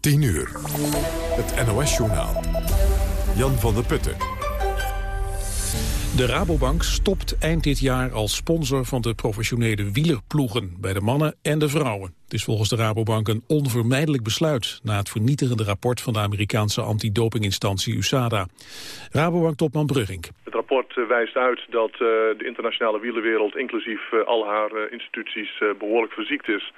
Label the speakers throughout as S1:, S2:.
S1: 10 uur. Het NOS-journaal. Jan van der Putten.
S2: De Rabobank stopt eind dit jaar als sponsor van de professionele wielerploegen bij de mannen en de vrouwen. Het is volgens de Rabobank een onvermijdelijk besluit na het vernietigende rapport van de Amerikaanse antidopinginstantie USADA. Rabobank-topman Brugging.
S3: Het rapport eh, wijst uit dat uh, de internationale wielerwereld, inclusief uh, al haar instituties, behoorlijk verziekt is.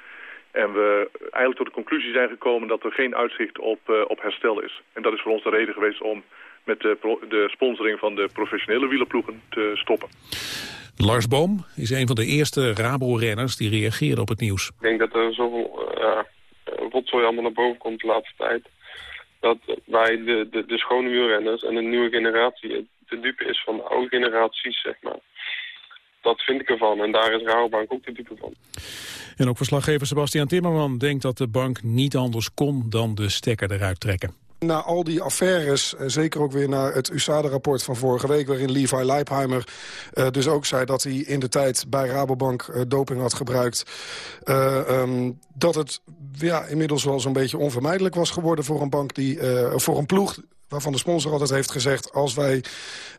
S3: En we eigenlijk tot de conclusie zijn gekomen dat er geen uitzicht op, op herstel is. En dat is voor ons de reden geweest om met de, de sponsoring van de professionele wielerploegen te stoppen.
S2: Lars Boom is een van de eerste Rabo-renners die reageerde op het nieuws.
S4: Ik denk dat er zoveel uh, rotzooi allemaal naar boven komt de laatste tijd. Dat wij de, de, de schone wielrenners en de nieuwe generatie de dupe is van de oude generaties, zeg maar. Dat vind ik ervan en daar is Rabobank ook de dupe van.
S2: En ook verslaggever Sebastian Timmerman denkt dat de bank niet anders kon dan de stekker eruit trekken.
S5: Na al die affaires, eh, zeker ook weer naar het USADA-rapport van vorige week... waarin Levi Leipheimer uh, dus ook zei dat hij in de tijd bij Rabobank uh, doping had gebruikt... Uh, um, dat het ja, inmiddels wel zo'n beetje onvermijdelijk was geworden voor een bank die, voor een ploeg waarvan de sponsor altijd heeft gezegd... als wij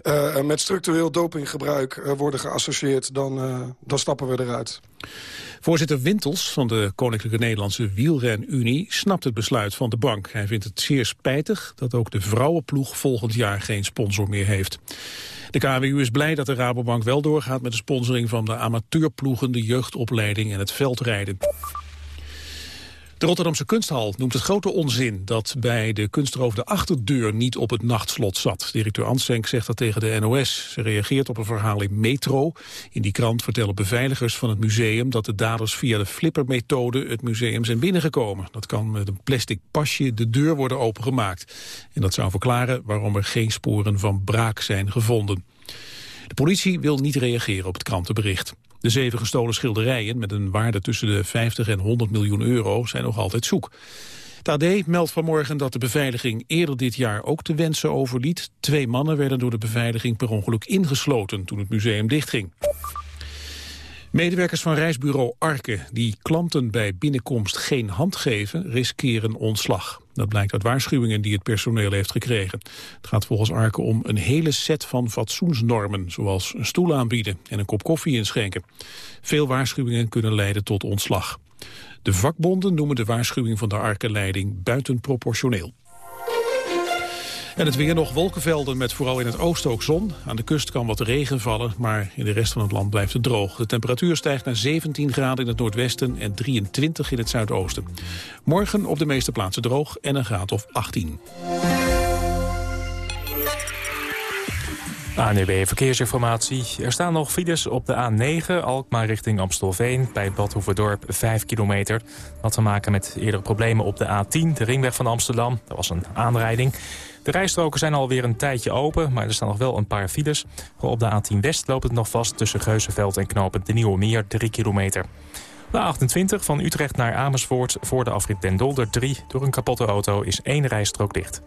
S5: uh, met structureel dopinggebruik uh, worden geassocieerd... Dan, uh, dan stappen we eruit.
S2: Voorzitter Wintels van de Koninklijke Nederlandse Wielrenunie snapt het besluit van de bank. Hij vindt het zeer spijtig dat ook de vrouwenploeg volgend jaar geen sponsor meer heeft. De KWU is blij dat de Rabobank wel doorgaat met de sponsoring van de amateurploegen, de jeugdopleiding en het veldrijden. De Rotterdamse kunsthal noemt het grote onzin dat bij de kunstroof de achterdeur niet op het nachtslot zat. Directeur Ansenk zegt dat tegen de NOS. Ze reageert op een verhaal in Metro. In die krant vertellen beveiligers van het museum dat de daders via de flippermethode het museum zijn binnengekomen. Dat kan met een plastic pasje de deur worden opengemaakt. En dat zou verklaren waarom er geen sporen van braak zijn gevonden. De politie wil niet reageren op het krantenbericht. De zeven gestolen schilderijen met een waarde tussen de 50 en 100 miljoen euro zijn nog altijd zoek. Het AD meldt vanmorgen dat de beveiliging eerder dit jaar ook te wensen overliet. Twee mannen werden door de beveiliging per ongeluk ingesloten toen het museum dichtging. Medewerkers van reisbureau Arke die klanten bij binnenkomst geen hand geven, riskeren ontslag. Dat blijkt uit waarschuwingen die het personeel heeft gekregen. Het gaat volgens Arke om een hele set van fatsoensnormen, zoals een stoel aanbieden en een kop koffie inschenken. Veel waarschuwingen kunnen leiden tot ontslag. De vakbonden noemen de waarschuwing van de Arke-leiding buitenproportioneel. En het weer nog wolkenvelden met vooral in het oosten ook zon. Aan de kust kan wat regen vallen, maar in de rest van het land blijft het droog. De temperatuur stijgt naar 17 graden in het noordwesten en 23 in het zuidoosten. Morgen op de meeste plaatsen droog en een graad of 18.
S6: ANUB Verkeersinformatie. Er staan nog files op de A9, Alkmaar richting Amstelveen... bij Bad 5 kilometer. Dat te maken met eerdere problemen op de A10, de ringweg van Amsterdam. Dat was een aanrijding. De rijstroken zijn alweer een tijdje open, maar er staan nog wel een paar files. Op de A10 West loopt het nog vast tussen Geuzenveld en Knopen de Nieuwe Meer, 3 kilometer. De 28 van Utrecht naar Amersfoort voor de afrit Den Dolder 3. Door een kapotte auto is één rijstrook dicht.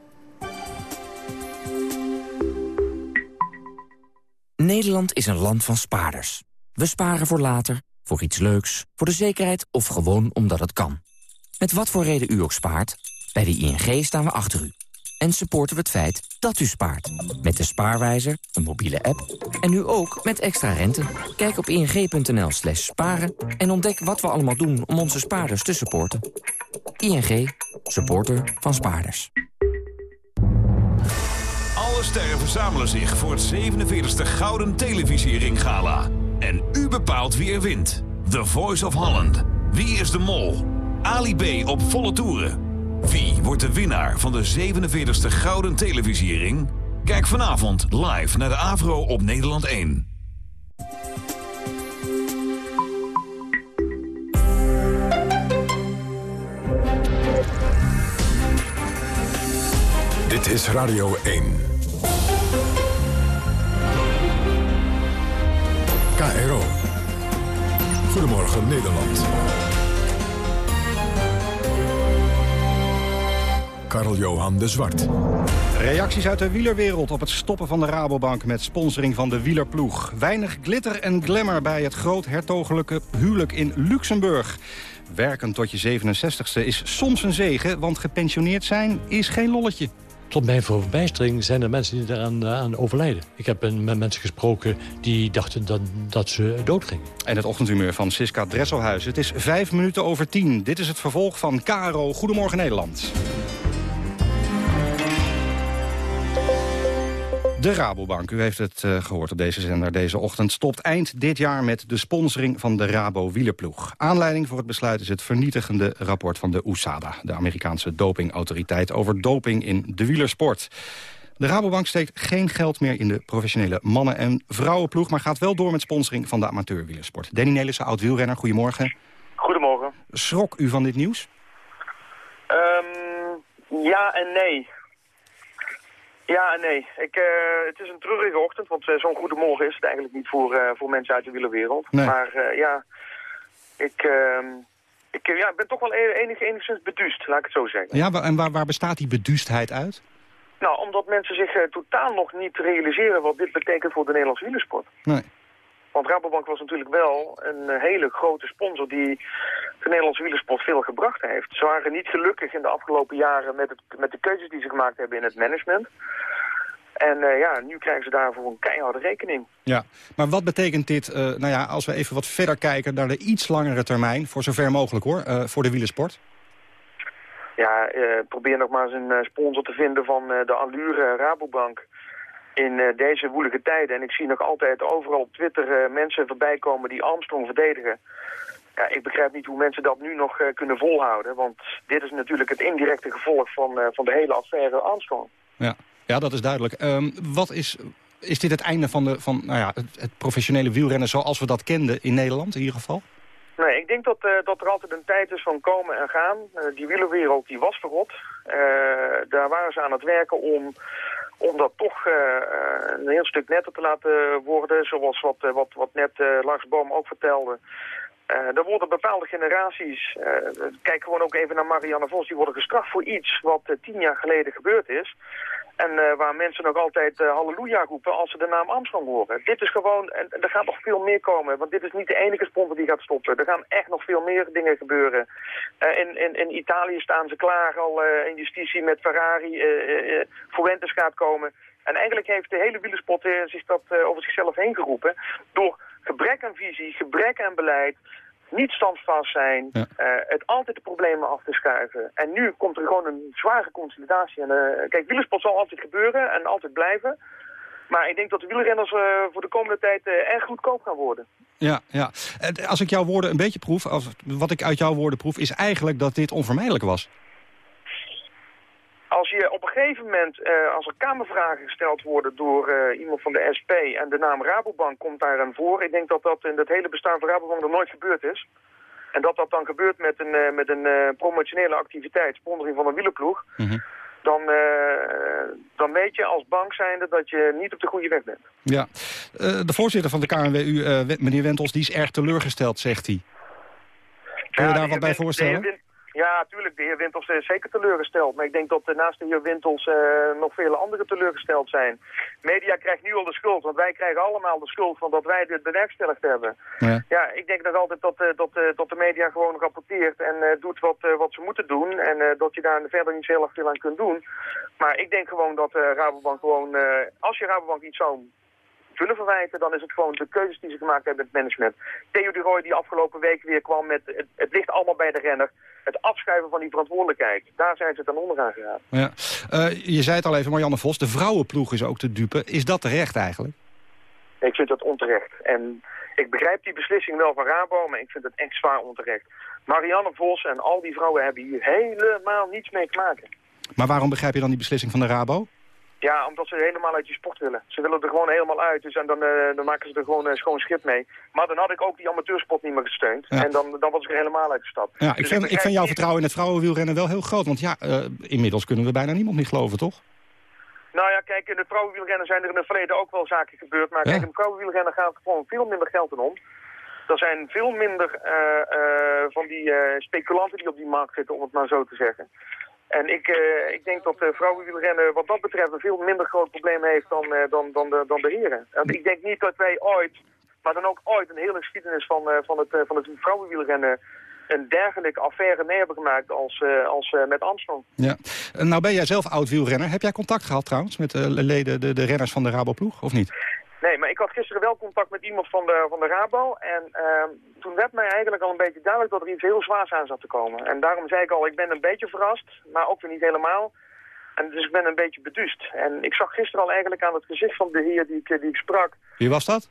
S7: Nederland is een land van spaarders. We sparen voor later, voor iets leuks, voor de zekerheid of gewoon omdat het kan. Met wat voor reden u ook spaart, bij de ING staan we achter u en supporten we het feit dat u spaart. Met de Spaarwijzer, een mobiele app en nu ook met extra rente. Kijk op ing.nl slash sparen en ontdek wat we allemaal doen om onze spaarders te supporten. ING, supporter van spaarders.
S8: Alle sterren verzamelen zich voor het 47e Gouden Televisiering Gala. En u bepaalt wie er wint. The Voice of Holland. Wie is de mol? Ali B op volle toeren. Wie wordt de winnaar van de 47e Gouden Televisiering? Kijk vanavond live naar de AVRO op Nederland 1.
S1: Dit is Radio 1. KRO. Goedemorgen Nederland. Karl-Johan de Zwart.
S9: Reacties uit de wielerwereld op het stoppen van de Rabobank... met sponsoring van de wielerploeg. Weinig glitter en glamour bij het groot hertogelijke huwelijk in Luxemburg. Werken tot je 67ste is soms een zegen, want gepensioneerd zijn is geen lolletje.
S10: Tot mijn verbijstering zijn er mensen die eraan eh, aan overlijden. Ik heb met mensen gesproken die dachten dat, dat ze doodgingen.
S9: En het ochtendhumeur van Siska Dresselhuis. Het is vijf minuten over tien. Dit is het vervolg van Caro Goedemorgen Nederland. De Rabobank, u heeft het uh, gehoord op deze zender deze ochtend... stopt eind dit jaar met de sponsoring van de Rabo wielerploeg. Aanleiding voor het besluit is het vernietigende rapport van de USADA... de Amerikaanse dopingautoriteit over doping in de wielersport. De Rabobank steekt geen geld meer in de professionele mannen- en vrouwenploeg... maar gaat wel door met sponsoring van de amateurwielersport. Danny Nelissen, oud-wielrenner, goedemorgen.
S11: Goedemorgen.
S9: Schrok u van dit nieuws?
S11: Um, ja en nee. Ja nee. Ik, uh, het is een treurige ochtend, want uh, zo'n goede morgen is het eigenlijk niet voor, uh, voor mensen uit de wielerwereld.
S9: Nee.
S11: Maar ja, ik, ehm, ik ja, ben toch wel e-, enig, enigszins beduust, laat ik het zo zeggen.
S9: Ja, en waar, waar bestaat die beduustheid uit?
S11: Nou, omdat mensen zich totaal nog niet realiseren wat dit betekent voor de Nederlandse wielersport.
S9: Nee.
S11: Want Rabobank was natuurlijk wel een hele grote sponsor die de Nederlandse wielersport veel gebracht heeft. Ze waren niet gelukkig in de afgelopen jaren met, het, met de keuzes die ze gemaakt hebben in het management. En uh, ja, nu krijgen ze daarvoor een keiharde rekening.
S9: Ja, maar wat betekent dit, uh, nou ja, als we even wat verder kijken naar de iets langere termijn, voor zover mogelijk hoor, uh, voor de wielersport?
S11: Ja, probeer nog maar eens een sponsor te vinden van de Allure Rabobank in deze woelige tijden. En ik zie nog altijd overal op Twitter mensen voorbij komen die Armstrong verdedigen. Ja, ik begrijp niet hoe mensen dat nu nog uh, kunnen volhouden. Want dit is natuurlijk het indirecte gevolg van, uh, van de hele affaire Armstrong.
S9: Ja, ja dat is duidelijk. Um, wat is, is dit het einde van, de, van nou ja, het, het, professionele wielrennen zoals we dat kenden in Nederland in ieder geval?
S11: Nee, ik denk dat, uh, dat er altijd een tijd is van komen en gaan. die wielerwereld die was verrot. daar waren ze aan het werken om om dat toch uh, een heel stuk netter te laten worden. Zoals wat, uh, wat, wat net Lars Boom ook vertelde. er worden bepaalde generaties, kijk gewoon ook even naar Marianne Vos, die worden gestraft voor iets wat tien jaar geleden gebeurd is. En uh, waar mensen nog altijd uh, halleluja roepen als ze de naam Armstrong horen. Dit is gewoon, en er gaat nog veel meer komen. Want dit is niet de enige sponsor die gaat stoppen. Er gaan echt nog veel meer dingen gebeuren. Uh, in, in, in Italië staan ze klaar al in justitie met Ferrari. Fuentes gaat komen. En eigenlijk heeft de hele wielersport zich dat over zichzelf heen geroepen. Door gebrek aan visie, gebrek aan beleid niet standvast zijn, ja. uh, het altijd de problemen af te schuiven. En nu komt er gewoon een zware consolidatie. En, uh, kijk, wielersport zal altijd gebeuren en altijd blijven. Maar ik denk dat de wielrenners uh, voor de komende tijd erg goedkoop gaan worden.
S9: Ja, ja. Als ik jouw woorden een beetje proef, als, wat ik uit jouw woorden proef... is eigenlijk dat dit onvermijdelijk was.
S11: Als je op een gegeven moment, uh, als er kamervragen gesteld worden door uh, iemand van de SP en de naam Rabobank komt daar aan voor. Ik denk dat dat in het hele bestaan van Rabobank nog nooit gebeurd is. En dat dat dan gebeurt met een, uh, met een promotionele activiteit, sponsoring van een wielerploeg. Mm -hmm. dan, dan weet je als bank zijnde dat je niet op de goede weg bent.
S9: Ja, de voorzitter van de KNWU, meneer Wentels, die is erg teleurgesteld, zegt hij. Kun je
S11: ja,
S9: daar wat bij voorstellen?
S11: Ja, natuurlijk. De heer Wintels is zeker teleurgesteld. Maar ik denk dat naast de heer Wintels uh, nog vele anderen teleurgesteld zijn. Media krijgt nu al de schuld, want wij krijgen allemaal de schuld van dat wij dit bewerkstelligd hebben.
S9: Ja,
S11: ja ik denk nog altijd dat, uh, dat, dat de media gewoon rapporteert en doet wat, wat ze moeten doen. En dat je daar verder niet zo heel erg veel aan kunt doen. Maar ik denk gewoon dat Rabobank gewoon, als je Rabobank iets zou kunnen verwijten, dan is het gewoon de keuzes die ze gemaakt hebben met het management. Theo de Roy die afgelopen week weer kwam met, het, het ligt allemaal bij de renner. Het afschuiven van die verantwoordelijkheid, daar zijn ze ten onder aan gegaan.
S9: Ja. Uh, je zei het al even, Marianne Vos, de vrouwenploeg is ook te dupe. Is dat terecht eigenlijk?
S11: Ik vind dat onterecht. En ik begrijp die beslissing wel van Rabo, maar ik vind het echt zwaar onterecht. Marianne Vos en al die vrouwen hebben hier helemaal niets mee te maken.
S9: Maar waarom begrijp je dan die beslissing van de Rabo?
S11: Ja, omdat ze helemaal uit je sport willen. Ze willen er gewoon helemaal uit. Dus en dan, uh, dan maken ze er gewoon uh, schoon schip mee. Maar dan had ik ook die amateursport niet meer gesteund. Ja. En dan, dan was ik er helemaal uitgestapt.
S9: Ja, ik, dus vind, ik, ik vind jouw vertrouwen in het vrouwenwielrennen wel heel groot. Want ja, uh, inmiddels kunnen we bijna niemand meer geloven, toch?
S11: Nou ja, kijk, in het vrouwenwielrennen zijn er in het verleden ook wel zaken gebeurd. Maar ja. kijk, in het vrouwenwielrennen gaat er gewoon veel minder geld in om. Er zijn veel minder van die speculanten die op die markt zitten, om het maar zo te zeggen. En ik, uh, ik denk dat de vrouwenwielrennen wat dat betreft een veel minder groot probleem heeft dan, uh, dan, dan, de, dan de heren. En ik denk niet dat wij ooit, maar dan ook ooit een hele geschiedenis van, uh, van het, van het vrouwenwielrennen een dergelijke affaire mee hebben gemaakt als, als met Armstrong.
S9: Ja. nou ben jij zelf oud-wielrenner. Heb jij contact gehad trouwens met de leden, de, de renners van de Rabo-ploeg, of niet?
S11: Nee, maar ik had gisteren wel contact met iemand van de, van de Rabo. En uh, toen werd mij eigenlijk al een beetje duidelijk dat er iets heel zwaars aan zat te komen. En daarom zei ik al, ik ben een beetje verrast, maar ook weer niet helemaal. En dus ik ben een beetje beduust. En ik zag gisteren al eigenlijk aan het gezicht van de heer die ik, die ik sprak...
S9: Wie was dat?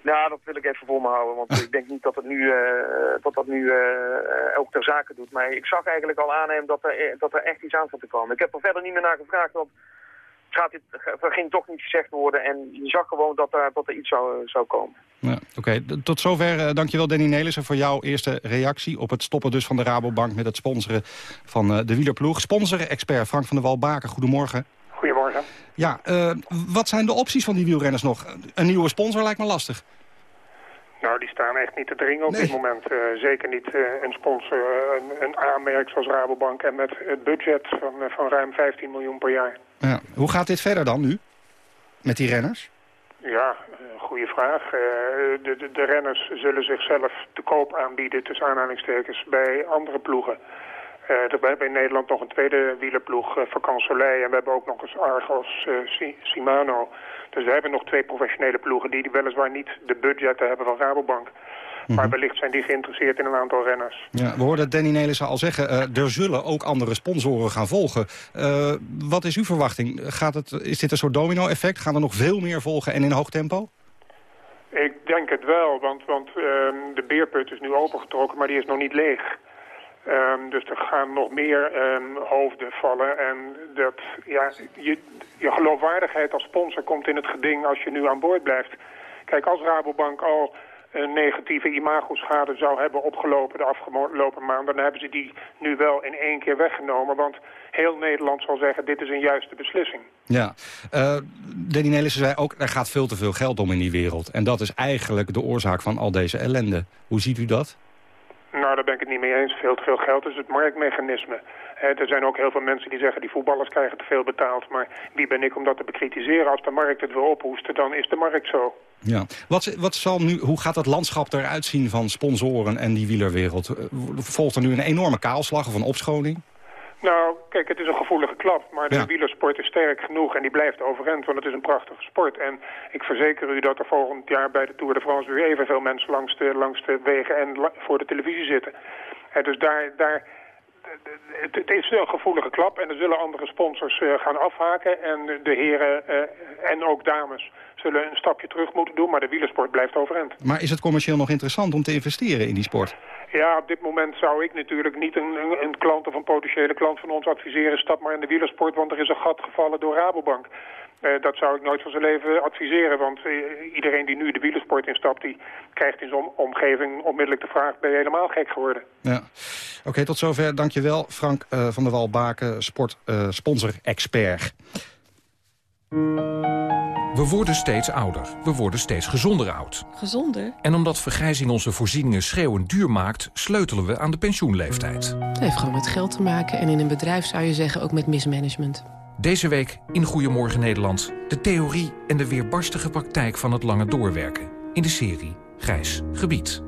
S11: Ja, dat wil ik even voor me houden, want ik denk niet dat het nu, uh, dat, dat nu uh, ook ter zake doet. Maar ik zag eigenlijk al aan hem dat er, dat er echt iets aan zat te komen. Ik heb er verder niet meer naar gevraagd, want gaat dit, er ging toch niet gezegd worden. En je zag gewoon dat er, dat er iets zou, zou komen.
S9: Ja, Oké, tot zover. Uh, dankjewel Danny Nelissen voor jouw eerste reactie... op het stoppen dus van de Rabobank met het sponsoren van uh, de wielerploeg. Sponsor-expert Frank van der Walbaken, goedemorgen.
S12: Goedemorgen.
S9: Ja, uh, wat zijn de opties van die wielrenners nog? Een nieuwe sponsor lijkt me lastig.
S12: Nou, die staan echt niet te dringen op dit moment. Uh, zeker niet uh, een sponsor, uh, een, een aanmerk zoals Rabobank... en met het budget van, van ruim 15 miljoen per jaar.
S9: Ja. Hoe gaat dit verder dan nu? Met die renners?
S12: Ja, goede vraag. De, de, de, renners zullen zichzelf te koop aanbieden... tussen aanhalingstekens bij andere ploegen. we hebben in Nederland nog een tweede wielerploeg, Vakant Soleil... en we hebben ook nog eens Argos Shimano... Dus we hebben nog twee professionele ploegen die weliswaar niet de budgetten hebben van Rabobank. Maar mhm. wellicht zijn die geïnteresseerd in een aantal renners.
S9: Ja, we hoorden Danny Nelissen al zeggen, uh, er zullen ook andere sponsoren gaan volgen. Uh, wat is uw verwachting? Gaat het, is dit een soort domino-effect? Gaan er nog veel meer volgen en in hoog tempo?
S12: Ik denk het wel, want, want uh, de beerput is nu opengetrokken, maar die is nog niet leeg. Um, dus er gaan nog meer um, hoofden vallen. En dat, ja, je, je geloofwaardigheid als sponsor komt in het geding als je nu aan boord blijft. Kijk, als Rabobank al een negatieve imagoschade zou hebben opgelopen de afgelopen maanden... dan hebben ze die nu wel in één keer weggenomen. Want heel Nederland zal zeggen, dit is een juiste beslissing.
S9: Ja, uh, Danny Nelissen zei ook, er gaat veel te veel geld om in die wereld. En dat is eigenlijk de oorzaak van al deze ellende. Hoe ziet u dat?
S12: Nou, daar ben ik het niet mee eens. Veel te veel geld is het marktmechanisme. er zijn ook heel veel mensen die zeggen die voetballers krijgen te veel betaald. Maar wie ben ik om dat te bekritiseren? Als de markt het wil ophoesten, dan is de markt zo.
S9: Ja. Wat, wat zal nu, hoe gaat het landschap eruit zien van sponsoren en die wielerwereld? Eh, volgt er nu een enorme kaalslag of een opschoning?
S12: Nou, kijk, het is een gevoelige klap, maar de wielersport is sterk genoeg en die blijft overeind, want het is een prachtige sport. En ik verzeker u dat er volgend jaar bij de Tour de France weer evenveel mensen langs de, langs de wegen en voor de televisie zitten. En dus daar, daar, het, het, is een gevoelige klap en er zullen andere sponsors uh, gaan afhaken en de heren uh, en ook dames zullen een stapje terug moeten doen, maar de wielersport blijft overeind.
S9: Maar is het commercieel nog interessant om te investeren in die sport?
S12: Ja, op dit moment zou ik natuurlijk niet een, een, een klant of een potentiële klant van ons adviseren... stap maar in de wielersport, want er is een gat gevallen door Rabobank. Uh, dat zou ik nooit van zijn leven adviseren, want uh, iedereen die nu de wielersport instapt... die krijgt in zijn omgeving onmiddellijk de vraag, ben je helemaal gek geworden?
S9: Ja. Oké, tot zover. Dankjewel, Frank uh, van der Walbaken, sport sponsor-expert.
S13: We worden steeds ouder. We worden steeds gezonder oud.
S14: Gezonder?
S13: En omdat vergrijzing onze voorzieningen schreeuwend duur maakt... sleutelen we aan de pensioenleeftijd.
S14: Het heeft gewoon met geld te maken. En in een bedrijf zou je zeggen ook met mismanagement.
S13: Deze week in Goedemorgen Nederland... de theorie en de weerbarstige praktijk van het lange doorwerken. In de serie Grijs Gebied.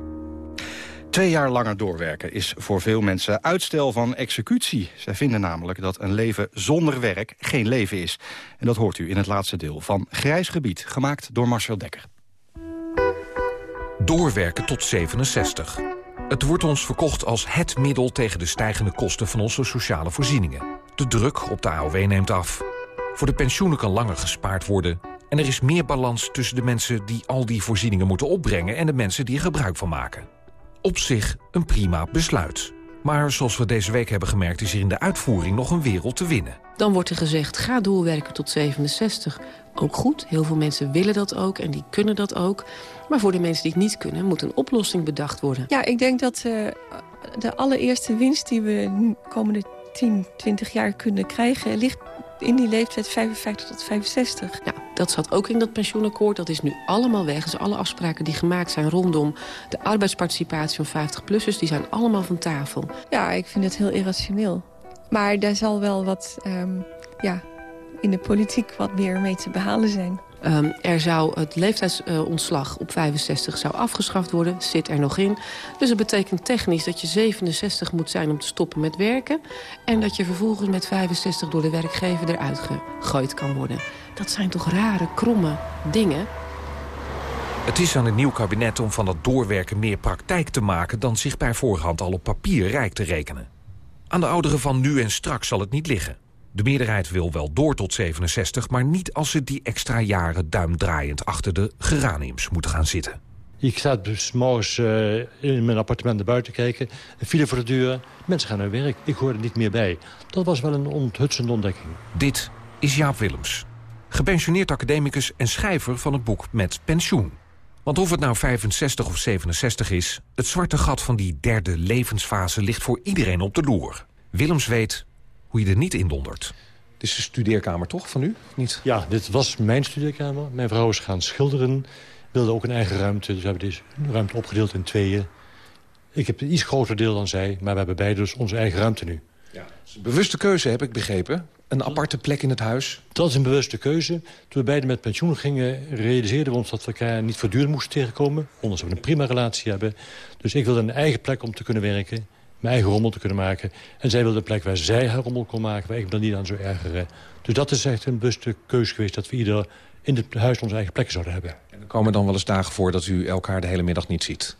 S9: Twee jaar langer doorwerken is voor veel mensen uitstel van executie. Zij vinden namelijk dat een leven zonder werk geen leven is. En dat hoort u in het laatste deel van Grijs Gebied, gemaakt door Marcel Dekker.
S13: Doorwerken tot 67. Het wordt ons verkocht als het middel tegen de stijgende kosten van onze sociale voorzieningen. De druk op de AOW neemt af. Voor de pensioenen kan langer gespaard worden. En er is meer balans tussen de mensen die al die voorzieningen moeten opbrengen... en de mensen die er gebruik van maken op zich een prima besluit. Maar zoals we deze week hebben gemerkt... is er in de uitvoering nog een wereld te winnen.
S14: Dan wordt er gezegd, ga doorwerken tot 67. Ook goed, heel veel mensen willen dat ook en die kunnen dat ook. Maar voor de mensen die het niet kunnen... moet een oplossing bedacht worden.
S15: Ja, ik denk dat uh, de allereerste winst die we de komende 10, 20 jaar kunnen krijgen... ligt in die leeftijd 55 tot 65.
S14: Ja, dat zat ook in dat pensioenakkoord. Dat is nu allemaal weg. Dus alle afspraken die gemaakt zijn rondom de arbeidsparticipatie van 50-plussers... die zijn allemaal van tafel.
S15: Ja, ik vind het heel irrationeel. Maar daar zal wel wat um, ja, in de politiek wat meer mee te behalen zijn.
S14: Um, er zou het leeftijdsontslag op 65 zou afgeschaft worden. Zit er nog in. Dus dat betekent technisch dat je 67 moet zijn om te stoppen met werken. En dat je vervolgens met 65 door de werkgever eruit gegooid kan worden. Dat zijn toch rare, kromme dingen.
S13: Het is aan het nieuw kabinet om van dat doorwerken meer praktijk te maken... dan zich bij voorhand al op papier rijk te rekenen. Aan de ouderen van nu en straks zal het niet liggen. De meerderheid wil wel door tot 67, maar niet als ze die extra jaren duimdraaiend achter de geraniums moeten gaan zitten.
S10: Ik sta dus morgens uh, in mijn appartement naar buiten kijken. File voor de deur. Mensen gaan naar werk. Ik hoor er niet meer bij. Dat was wel een onthutsende ontdekking.
S13: Dit is Jaap Willems. Gepensioneerd academicus en schrijver van het boek Met Pensioen. Want of het nou 65 of 67 is... het zwarte gat van die derde levensfase ligt voor iedereen op de loer. Willems weet hoe je er niet in dondert.
S16: Dit is de studeerkamer toch van u? Niet?
S10: Ja, dit was mijn studeerkamer. Mijn vrouw is gaan schilderen. Wilde ook een eigen ruimte. Dus we hebben deze ruimte opgedeeld in tweeën. Ik heb een iets groter deel dan zij. Maar we hebben beide dus onze eigen ruimte nu.
S16: Ja, bewuste keuze heb ik begrepen. Een aparte plek in het huis?
S10: Dat is een bewuste keuze. Toen we beiden met pensioen gingen, realiseerden we ons dat we elkaar niet voortdurend moesten tegenkomen. Ondanks dat we een prima relatie hebben. Dus ik wilde een eigen plek om te kunnen werken. Mijn eigen rommel te kunnen maken. En zij wilde een plek waar zij haar rommel kon maken. Waar ik me dan niet aan zou ergeren. Dus dat is echt een bewuste keuze geweest. Dat we ieder in het huis onze eigen plekken zouden hebben.
S16: En er komen dan wel eens dagen voor dat u elkaar de hele middag niet ziet?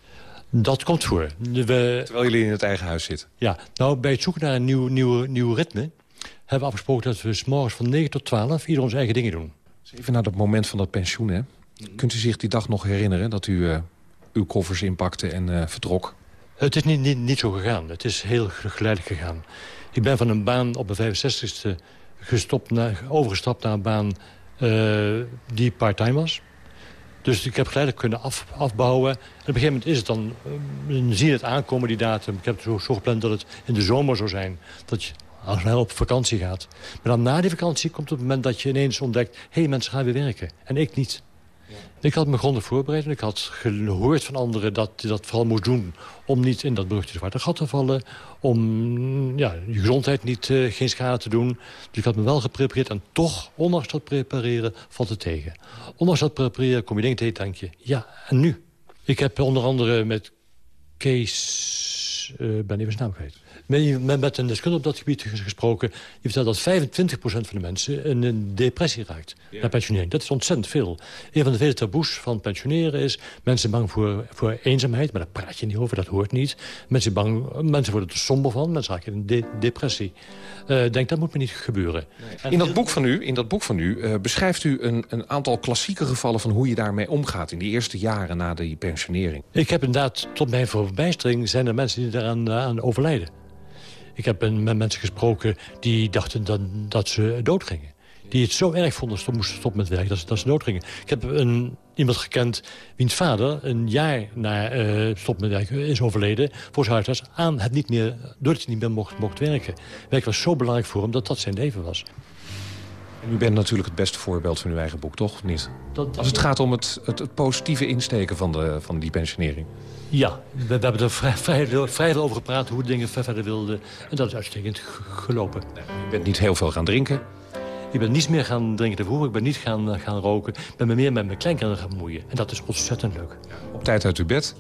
S10: Dat komt voor. We...
S16: Terwijl jullie in het eigen huis zitten?
S10: Ja, nou bij het zoeken naar een nieuw, nieuw, nieuw ritme hebben we afgesproken dat we s morgens van 9 tot 12 ieder onze eigen dingen doen.
S16: even naar dat moment van dat pensioen, hè. Kunt u zich die dag nog herinneren dat u uh, uw koffers inpakte en uh, vertrok?
S10: Het is niet, niet, niet zo gegaan. Het is heel geleidelijk gegaan. Ik ben van een baan op mijn 65ste gestopt overgestapt naar een baan uh, die part-time was. Dus ik heb geleidelijk kunnen af, afbouwen. En op een gegeven moment is het dan, uh, zie je het aankomen, die datum. Ik heb het zo, zo gepland dat het in de zomer zou zijn. Dat je als je op vakantie gaat. Maar dan na die vakantie komt het moment dat je ineens ontdekt... hé, hey, mensen gaan weer werken. En ik niet. Ik had me grondig voorbereid en ik had gehoord van anderen dat je dat vooral moest doen... om niet in dat beruchte zwarte gat te vallen. Om ja, je gezondheid niet, uh, geen schade te doen. Dus ik had me wel geprepareerd en toch, ondanks dat prepareren, valt het tegen. Ondanks dat prepareren kom je denk ik denk je, ja, en nu? Ik heb onder andere met Kees, uh, ben even zijn naam met, met een deskundige op dat gebied gesproken. Die vertelt dat 25% van de mensen in een depressie raakt ja. na pensionering. Dat is ontzettend veel. Een van de vele taboes van pensioneren is... mensen bang voor, voor eenzaamheid, maar daar praat je niet over, dat hoort niet. Mensen, bang, mensen worden er somber van, mensen raken in de depressie. Uh, denk, dat moet me niet gebeuren.
S16: Nee. In, dat boek van u, in dat boek van u uh, beschrijft u een, een aantal klassieke gevallen... van hoe je daarmee omgaat in die eerste jaren na die pensionering.
S10: Ik heb inderdaad, tot mijn verbijstering... zijn er mensen die daaraan aan overlijden. Ik heb met mensen gesproken die dachten dat, dat ze doodgingen. Die het zo erg vonden dat ze moesten stoppen met werk, dat ze, dat ze doodgingen. Ik heb een, iemand gekend wiens vader een jaar na uh, stop met werken is overleden... voor zijn huisarts aan het niet meer, doordat hij niet meer mocht, mocht werken. Werk was zo belangrijk voor hem dat dat zijn leven was.
S16: En u bent natuurlijk het beste voorbeeld van uw eigen boek, toch? Niet? Dat, Als het gaat om het, het, het positieve insteken van, de, van die pensionering.
S10: Ja, we, we hebben er vrij, vrij, vrij, veel over gepraat hoe dingen verder wilden. En dat is uitstekend gelopen.
S16: Je bent niet heel veel gaan drinken?
S10: Ik ben niets meer gaan drinken tevoren. Ik ben niet gaan, eh, gaan roken. Ik ben me meer met mijn kleinkinderen gaan bemoeien. En dat is ontzettend leuk.
S16: Op tijd uit uw bed?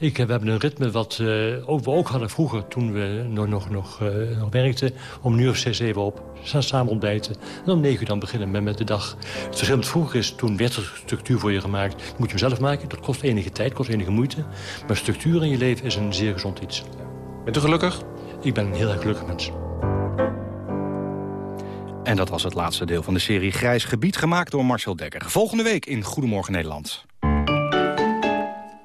S10: Ik, we hebben een ritme wat uh, we ook hadden vroeger toen we nog, nog, nog, uh, nog werkten. Om nu of zes even op, samen ontbijten. En om negen uur dan beginnen met, met de dag. Het verschil met vroeger is, toen werd er structuur voor je gemaakt. Dat moet je zelf maken. Dat kost enige tijd, kost enige moeite. Maar structuur in je leven is een zeer gezond iets.
S16: Bent u gelukkig?
S10: Ik ben een heel erg gelukkig mens.
S9: En dat was het laatste deel van de serie Grijs Gebied, gemaakt door Marcel Dekker. Volgende week in Goedemorgen Nederland.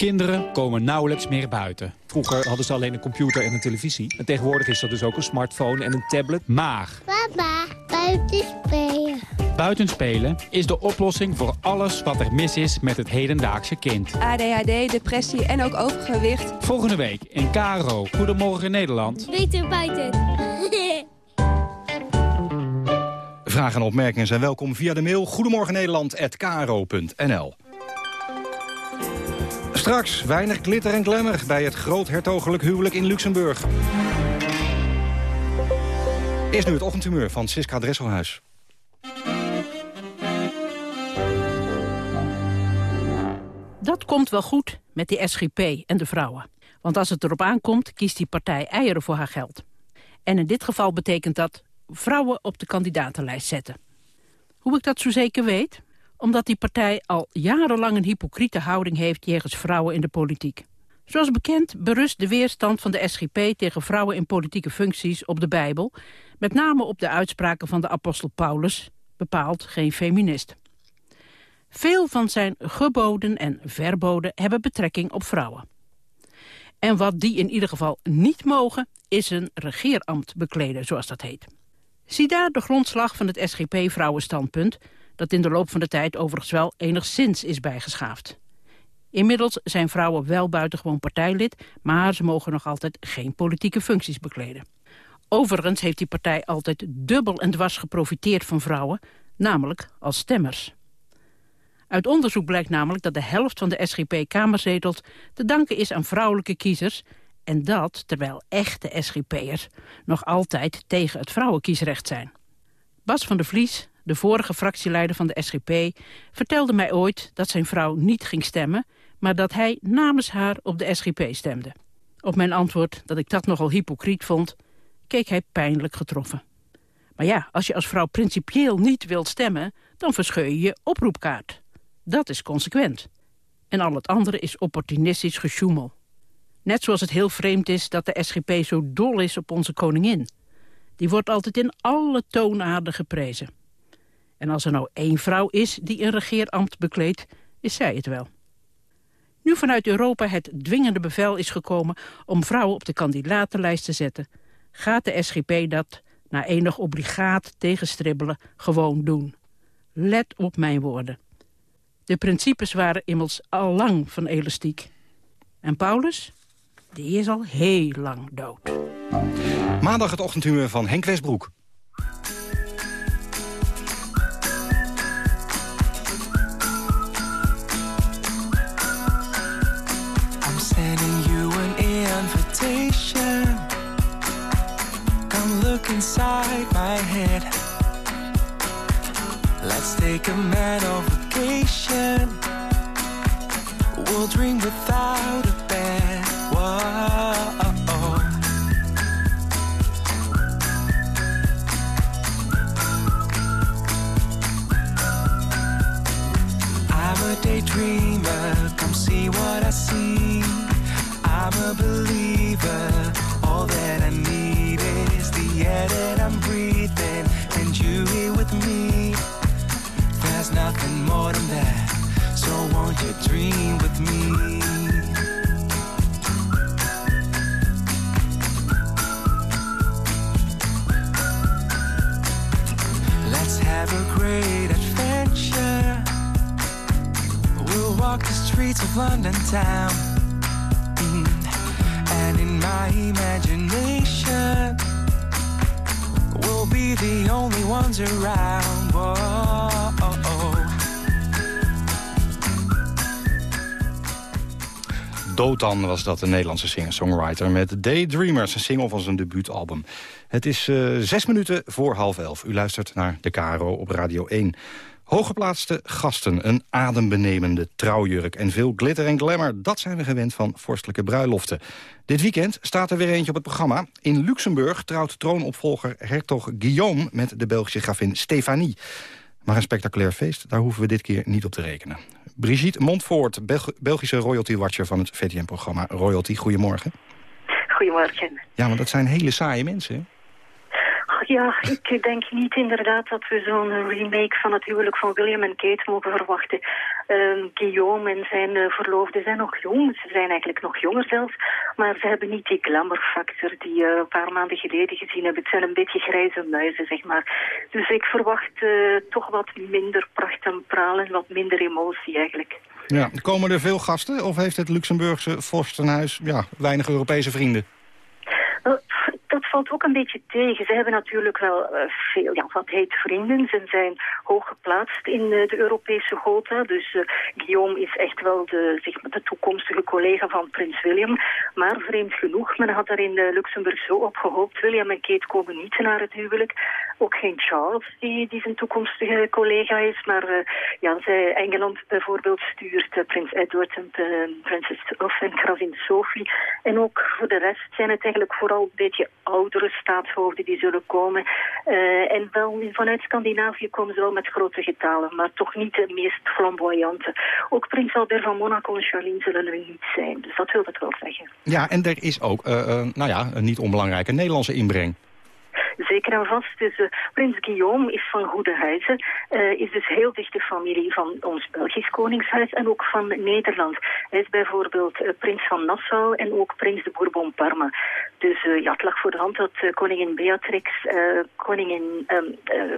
S17: Kinderen komen nauwelijks meer buiten. Vroeger hadden ze alleen een computer en een televisie. En tegenwoordig is er dus ook een smartphone en een tablet. Maar...
S18: Papa, buiten spelen.
S17: Buiten spelen is de oplossing voor alles wat er mis is met het hedendaagse kind.
S19: ADHD, depressie en ook overgewicht.
S17: Volgende week in KRO. Goedemorgen Nederland.
S18: Beter buiten.
S9: Vragen en opmerkingen zijn welkom via de mail Goedemorgen Nederland@kro.nl. Straks weinig glitter en glamour bij het groothertogelijk huwelijk in Luxemburg. Eerst nu het ochtendhumeur van Siska Dresselhuis.
S20: Dat komt wel goed met die SGP en de vrouwen. Want als het erop aankomt, kiest die partij eieren voor haar geld. En in dit geval betekent dat vrouwen op de kandidatenlijst zetten. Hoe ik dat zo zeker weet? Omdat die partij al jarenlang een hypocriete houding heeft jegens vrouwen in de politiek. Zoals bekend berust de weerstand van de SGP tegen vrouwen in politieke functies op de Bijbel, met name op de uitspraken van de apostel Paulus, bepaald geen feminist. Veel van zijn geboden en verboden hebben betrekking op vrouwen. En wat die in ieder geval niet mogen, is een regeerambt bekleden, zoals dat heet. Zie daar de grondslag van het SGP-vrouwenstandpunt... dat in de loop van de tijd overigens wel enigszins is bijgeschaafd. Inmiddels zijn vrouwen wel buitengewoon partijlid... maar ze mogen nog altijd geen politieke functies bekleden. Overigens heeft die partij altijd dubbel en dwars geprofiteerd van vrouwen... namelijk als stemmers. Uit onderzoek blijkt namelijk dat de helft van de SGP-kamerzetels... te danken is aan vrouwelijke kiezers... en dat terwijl echte SGP'ers nog altijd tegen het vrouwenkiesrecht zijn. Bas van der Vlies, de vorige fractieleider van de SGP... vertelde mij ooit dat zijn vrouw niet ging stemmen... maar dat hij namens haar op de SGP stemde. Op mijn antwoord dat ik dat nogal hypocriet vond... keek hij pijnlijk getroffen. Maar ja, als je als vrouw principieel niet wilt stemmen... dan verscheur je je oproepkaart. Dat is consequent. En al het andere is opportunistisch gesjoemel. Net zoals het heel vreemd is dat de SGP zo dol is op onze koningin. Die wordt altijd in alle toonaarden geprezen. En als er nou één vrouw is die een regeerambt bekleedt, is zij het wel. Nu vanuit Europa het dwingende bevel is gekomen om vrouwen op de kandidatenlijst te zetten, gaat de SGP dat, na enig obligaat tegenstribbelen, gewoon doen. Let op mijn woorden. De principes waren immers al lang van elastiek. En Paulus, die is al heel lang dood.
S9: Maandag het ochtendhumeur van Henk Westbroek.
S21: Invitation. Come look inside my head. Let's take a mental vacation. We'll dream without a bed. Whoa. London town. Mm. And in my imagination, we'll be the only ones around. Whoa.
S9: Dotan was dat, een Nederlandse singer-songwriter... met Daydreamers, een single van zijn debuutalbum. Het is uh, zes minuten voor half elf. U luistert naar de Caro op Radio 1. Hooggeplaatste gasten, een adembenemende trouwjurk... en veel glitter en glamour, dat zijn we gewend van vorstelijke bruiloften. Dit weekend staat er weer eentje op het programma. In Luxemburg trouwt troonopvolger hertog Guillaume... met de Belgische gravin Stefanie. Maar een spectaculair feest, daar hoeven we dit keer niet op te rekenen. Brigitte Montvoort, Belg Belgische royalty-watcher van het VTM-programma Royalty. Goedemorgen.
S22: Goedemorgen.
S9: Ja, want dat zijn hele saaie mensen, hè?
S22: Ja, ik denk niet inderdaad dat we zo'n remake van het huwelijk van William en Kate mogen verwachten. Uh, Guillaume en zijn uh, verloofde zijn nog jong. Ze zijn eigenlijk nog jonger zelfs. Maar ze hebben niet die glamourfactor die je uh, een paar maanden geleden gezien hebben. Het zijn een beetje grijze muizen, zeg maar. Dus ik verwacht uh, toch wat minder pracht en praal en wat minder emotie eigenlijk.
S9: Ja, komen er veel gasten of heeft het Luxemburgse vorstenhuis ja, weinig Europese vrienden?
S22: Valt ook een beetje tegen. Ze hebben natuurlijk wel uh, veel, ja, wat heet vrienden. Ze zijn hoog geplaatst in uh, de Europese gotha. Dus uh, Guillaume is echt wel de, zeg de toekomstige collega van prins William. Maar vreemd genoeg, men had er in Luxemburg zo op gehoopt. William en Kate komen niet naar het huwelijk. Ook geen Charles, die, die zijn toekomstige collega is. Maar ja, zij, Engeland bijvoorbeeld stuurt prins Edward en prinses of en gravin Sophie. En ook voor de rest zijn het eigenlijk vooral een beetje oudere staatshoofden die zullen komen. en wel vanuit Scandinavië komen ze wel met grote getalen, maar toch niet de meest flamboyante. Ook prins Albert van Monaco en Charlene zullen er niet zijn. Dus dat wil ik wel zeggen.
S9: Ja, en er is ook, nou ja, een niet onbelangrijke Nederlandse inbreng.
S22: Zeker en vast. Dus uh, prins Guillaume is van goede huizen. Uh, is dus heel dichte familie van ons Belgisch koningshuis en ook van Nederland. Hij is bijvoorbeeld uh, prins van Nassau en ook prins de Bourbon Parma. Dus ja, het lag voor de hand dat koningin Beatrix, koningin um,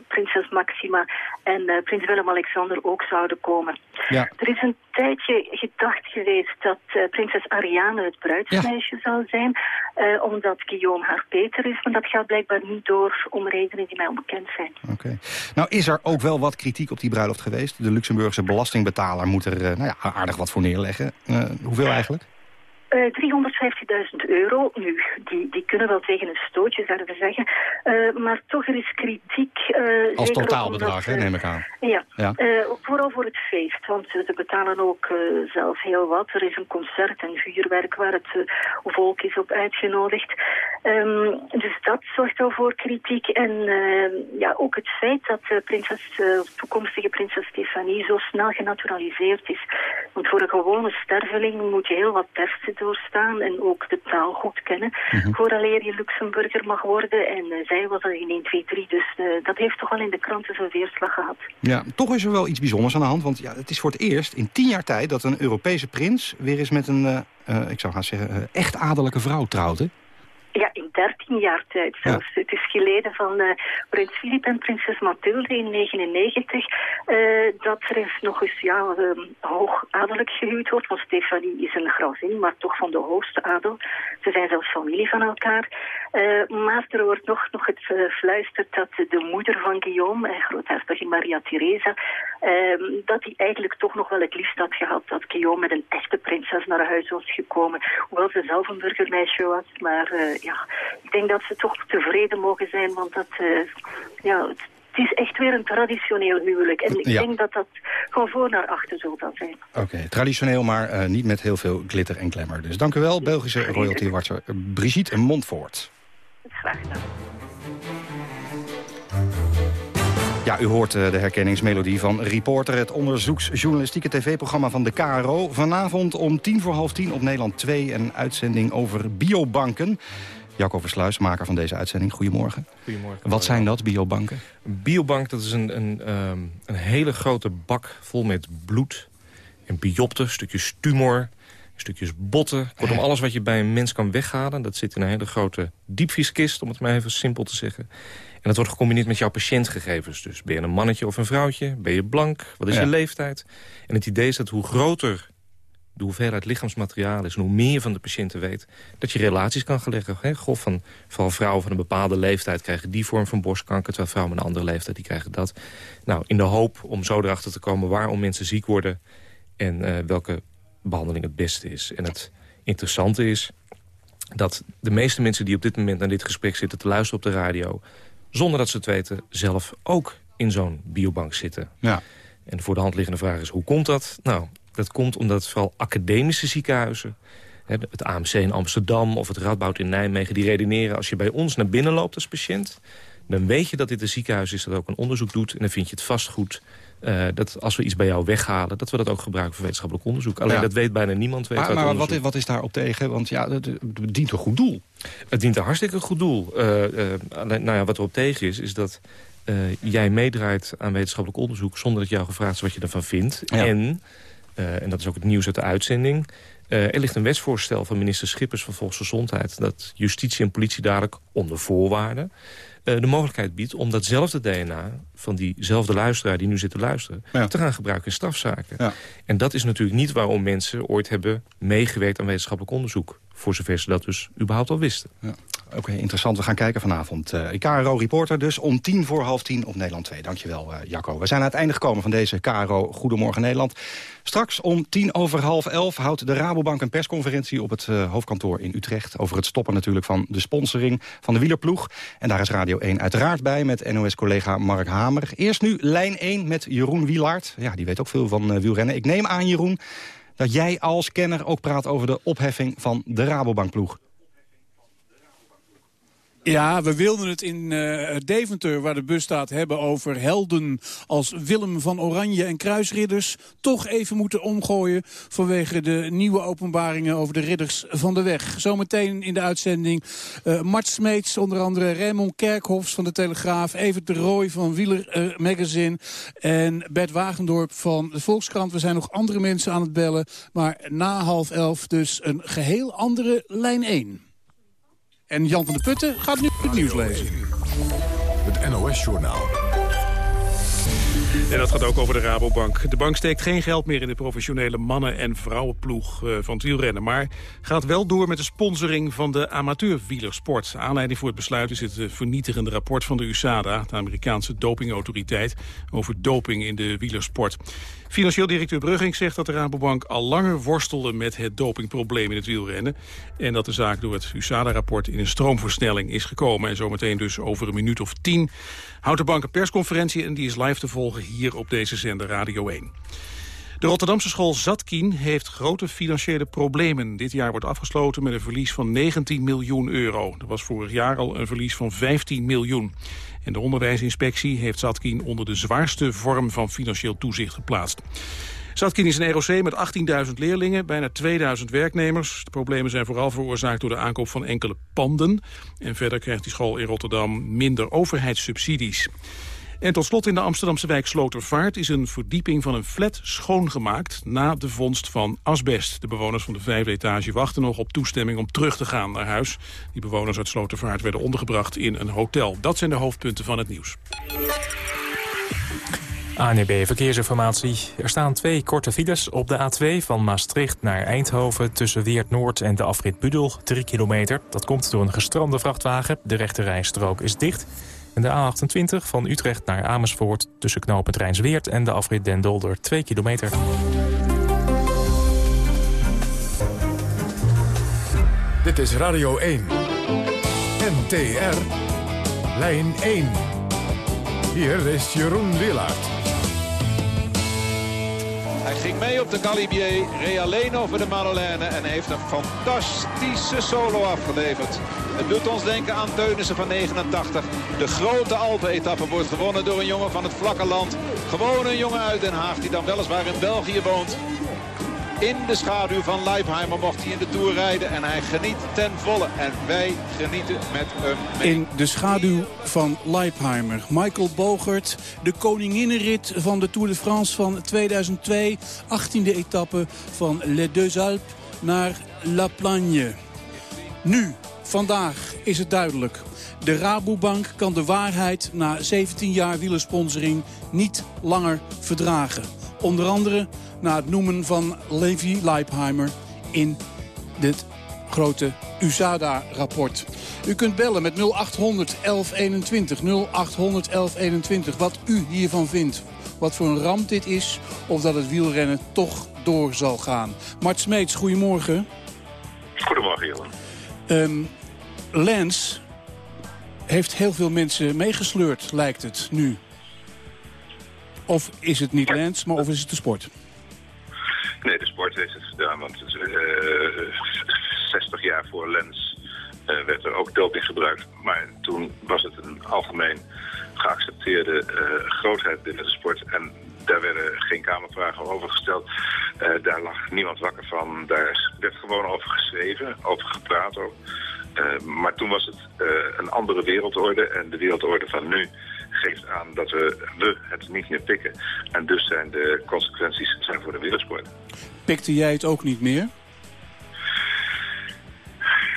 S22: prinses Maxima en prins Willem-Alexander ook zouden komen.
S9: Ja.
S22: Er is een tijdje gedacht geweest dat prinses Ariane het bruidsmeisje zou zijn, omdat Guillaume haar Peter is, maar dat gaat blijkbaar niet door om redenen die mij onbekend zijn.
S9: Oké. Nou is er ook wel wat kritiek op die bruiloft geweest. De Luxemburgse belastingbetaler moet er uh, nou ja, aardig wat voor neerleggen. Uh, hoeveel eigenlijk?
S22: Uh, eh, 350.000 euro. Nu, die, die kunnen wel tegen een stootje, zouden we zeggen. Uh, maar toch, er is kritiek.
S9: Uh, Als totaalbedrag, hè, neem ik aan.
S22: Ja, ja. vooral voor het feest. Want ze betalen ook zelf heel wat. Er is een concert en vuurwerk waar het volk is op uitgenodigd. Um, dus dat zorgt al voor kritiek. En ja, ook het feit dat prinses, toekomstige prinses Stefanie zo snel genaturaliseerd is. Want voor een gewone sterveling moet je heel wat testen doorstaan en ook de taal goed kennen, mm -hmm. vooraleer je Luxemburger mag worden. En uh, zij was er in 1, 2, 3, dus uh, dat heeft toch wel in de kranten zijn weerslag gehad.
S9: Ja, toch is er wel iets bijzonders aan de hand, want ja, het is voor het eerst in tien jaar tijd dat een Europese prins weer eens met een, uh, ik zou gaan zeggen, echt adellijke vrouw trouwt, hè?
S22: Ja, in 13 jaar tijd zelfs. Ja. Het is geleden van uh, prins Filip en prinses Mathilde in 1999 uh, dat er eens nog eens ja, uh, hoog adellijk gehuwd wordt. Want Stefanie is een grazin, maar toch van de hoogste adel. Ze zijn zelfs familie van elkaar. maar er wordt nog, nog het fluisterd dat de moeder van Guillaume, en groothertogin Maria Theresa, dat die eigenlijk toch nog wel het liefst had gehad dat Guillaume met een echte prinses naar huis was gekomen. Hoewel ze zelf een burgermeisje was, maar ja, ik denk dat ze toch tevreden mogen zijn, want dat, uh, ja, het, het, is echt weer een traditioneel huwelijk. En ik
S9: ja.
S22: denk dat dat van voor naar achter zal dat zijn.
S9: Oké, okay, traditioneel, maar uh, niet met heel veel glitter en glamour. Dus dank u wel, Belgische royalty-watcher Brigitte Montvoort.
S22: Graag gedaan.
S9: Ja, u hoort de herkenningsmelodie van Reporter... het onderzoeksjournalistieke tv-programma van de KRO. Vanavond om tien voor half tien op Nederland 2... een uitzending over biobanken. Jacco Versluis, maker van deze uitzending. Goedemorgen.
S23: Goedemorgen.
S9: Wat zijn dat, biobanken?
S23: Een biobank dat is een, een, um, een hele grote bak vol met bloed en biopten, stukjes tumor, stukjes botten. Kortom, alles wat je bij een mens kan weghalen... dat zit in een hele grote diepvrieskist, om het maar even simpel te zeggen. En dat wordt gecombineerd met jouw patiëntgegevens. Dus ben je een mannetje of een vrouwtje? Ben je blank? Wat is
S9: Ja.
S23: je leeftijd? En het idee is dat hoe groter de hoeveelheid lichaamsmateriaal is... en hoe meer van de patiënten weet, dat je relaties kan gaan leggen. Hè? Goh, van, vooral vrouwen van een bepaalde leeftijd krijgen die vorm van borstkanker... terwijl vrouwen met een andere leeftijd die krijgen dat. Nou, in de hoop om zo erachter te komen waarom mensen ziek worden... en eh, welke behandeling het beste is. En het interessante is dat de meeste mensen die op dit moment naar dit gesprek zitten te luisteren op de radio... zonder dat ze het weten, zelf ook in zo'n biobank zitten.
S9: Ja.
S23: En de voor de hand liggende vraag is, hoe komt dat? Nou, dat komt omdat vooral academische ziekenhuizen... het AMC in Amsterdam of het Radboud in Nijmegen... die redeneren, als je bij ons naar binnen loopt als patiënt... dan weet je dat dit een ziekenhuis is dat ook een onderzoek doet... en dan vind je het vast goed eh, dat als we iets bij jou weghalen... dat we dat ook gebruiken voor wetenschappelijk onderzoek. Alleen
S9: Ja.
S23: dat weet bijna niemand. Weet
S9: Maar, maar wat, is, wat is daarop tegen? Want ja, het, het dient een goed doel.
S23: Het dient een hartstikke goed doel. Eh, eh, alleen, nou ja, wat erop tegen is, is dat eh, jij meedraait aan wetenschappelijk onderzoek... zonder dat jou gevraagd is wat je ervan vindt.
S9: Ja.
S23: En, eh, en dat is ook het nieuws uit de uitzending... eh, er ligt een wetsvoorstel van minister Schippers van Volksgezondheid... dat justitie en politie dadelijk onder voorwaarden... eh, de mogelijkheid biedt om datzelfde DNA van diezelfde luisteraar... die nu zit te luisteren,
S9: Ja.
S23: te gaan gebruiken in strafzaken.
S9: Ja.
S23: En dat is natuurlijk niet waarom mensen ooit hebben meegewerkt aan wetenschappelijk onderzoek. Voor zover ze dat dus überhaupt al wisten.
S9: Ja. Oké, interessant. We gaan kijken vanavond. Uh, KRO-reporter dus om tien voor half tien op Nederland 2. Dankjewel, uh, Jacco. We zijn aan het einde gekomen van deze KRO Goedemorgen Nederland. Straks om tien over half elf houdt de Rabobank een persconferentie... op het uh, hoofdkantoor in Utrecht. Over het stoppen natuurlijk van de sponsoring van de wielerploeg. En daar is Radio 1 uiteraard bij met NOS-collega Mark Hamer. Eerst nu lijn 1 met Jeroen Wielaert. Ja, die weet ook veel van wielrennen. Ik neem aan, Jeroen, dat jij als kenner ook praat over de opheffing van de Rabobankploeg.
S24: Ja, we wilden het in uh, Deventer, waar de bus staat, hebben over helden als Willem van Oranje en kruisridders. Toch even moeten omgooien vanwege de nieuwe openbaringen over de ridders van de weg. Zometeen in de uitzending uh, Mart Smeets, onder andere Raymond Kerkhofs van de Telegraaf, Evert de Rooij van Wieler uh, Magazine en Bert Wagendorp van de Volkskrant. We zijn nog andere mensen aan het bellen, maar na half elf dus een geheel andere lijn 1. En Jan van der Putten gaat nu het nieuws lezen.
S1: Het NOS-journaal.
S2: En dat gaat ook over de Rabobank. De bank steekt geen geld meer in de professionele mannen- en vrouwenploeg uh, van het wielrennen. Maar gaat wel door met de sponsoring van de amateurwielersport. Aanleiding voor het besluit is het vernietigende rapport van de USADA... de Amerikaanse dopingautoriteit, over doping in de wielersport. Financieel directeur Brugging zegt dat de Rabobank al langer worstelde met het dopingprobleem in het wielrennen. En dat de zaak door het USADA-rapport in een stroomversnelling is gekomen. En zometeen dus over een minuut of tien houdt de bank een persconferentie en die is live te volgen hier op deze zender Radio 1. De Rotterdamse school Zatkin heeft grote financiële problemen. Dit jaar wordt afgesloten met een verlies van 19 miljoen euro. Er was vorig jaar al een verlies van 15 miljoen. En de onderwijsinspectie heeft Zatkin onder de zwaarste vorm van financieel toezicht geplaatst. Zatkin is een ROC met 18.000 leerlingen, bijna 2000 werknemers. De problemen zijn vooral veroorzaakt door de aankoop van enkele panden. En verder krijgt die school in Rotterdam minder overheidssubsidies. En tot slot in de Amsterdamse wijk Slotervaart is een verdieping van een flat schoongemaakt na de vondst van asbest. De bewoners van de vijfde etage wachten nog op toestemming om terug te gaan naar huis. Die bewoners uit Slotervaart werden ondergebracht in een hotel. Dat zijn de hoofdpunten van het nieuws.
S6: ANB Verkeersinformatie. Er staan twee korte files op de A2 van Maastricht naar Eindhoven... tussen Weert Noord en de afrit Budel, 3 kilometer. Dat komt door een gestrande vrachtwagen. De rechte rijstrook is dicht. En de A28 van Utrecht naar Amersfoort tussen knooppunt Rijnsweert en de afrit Den Dolder 2 kilometer.
S1: Dit is Radio 1. NTR. Lijn 1. Hier is Jeroen Willaert.
S25: Ging mee op de Galibier, reed alleen over de Marolène en heeft een fantastische solo afgeleverd. Het doet ons denken aan Teunissen van 89. De grote Alpen-etappe wordt gewonnen door een jongen van het vlakke land. Gewoon een jongen uit Den Haag die dan weliswaar in België woont. In de schaduw van Leipheimer mocht hij in de Tour rijden. En hij geniet ten volle. En wij genieten met hem.
S24: In de schaduw van Leipheimer. Michael Bogert, de koninginnenrit van de Tour de France van 2002. 18e etappe van Les Deux Alpes naar La Plagne. Nu, vandaag, is het duidelijk. De Rabobank kan de waarheid na 17 jaar wielersponsoring niet langer verdragen. Onder andere na het noemen van Levi Leipheimer in dit grote USADA-rapport. U kunt bellen met 0800 1121, 0800 1121, wat u hiervan vindt. Wat voor een ramp dit is, of dat het wielrennen toch door zal gaan. Mart Smeets, goedemorgen.
S26: Goedemorgen, Johan.
S24: Um, Lens heeft heel veel mensen meegesleurd, lijkt het, nu. Of is het niet Lens, maar of is het de sport?
S26: Nee, de sport heeft het gedaan, want uh, 60 jaar voor Lens uh, werd er ook doping gebruikt. Maar toen was het een algemeen geaccepteerde uh, grootheid binnen de sport. En daar werden geen kamervragen over gesteld. Daar lag niemand wakker van. Daar werd gewoon over geschreven, over gepraat ook. Maar toen was het een andere wereldorde. En de wereldorde van nu geeft aan dat we, we het niet meer pikken. En dus zijn de consequenties zijn voor de wielersport.
S24: Pikte jij het ook niet meer?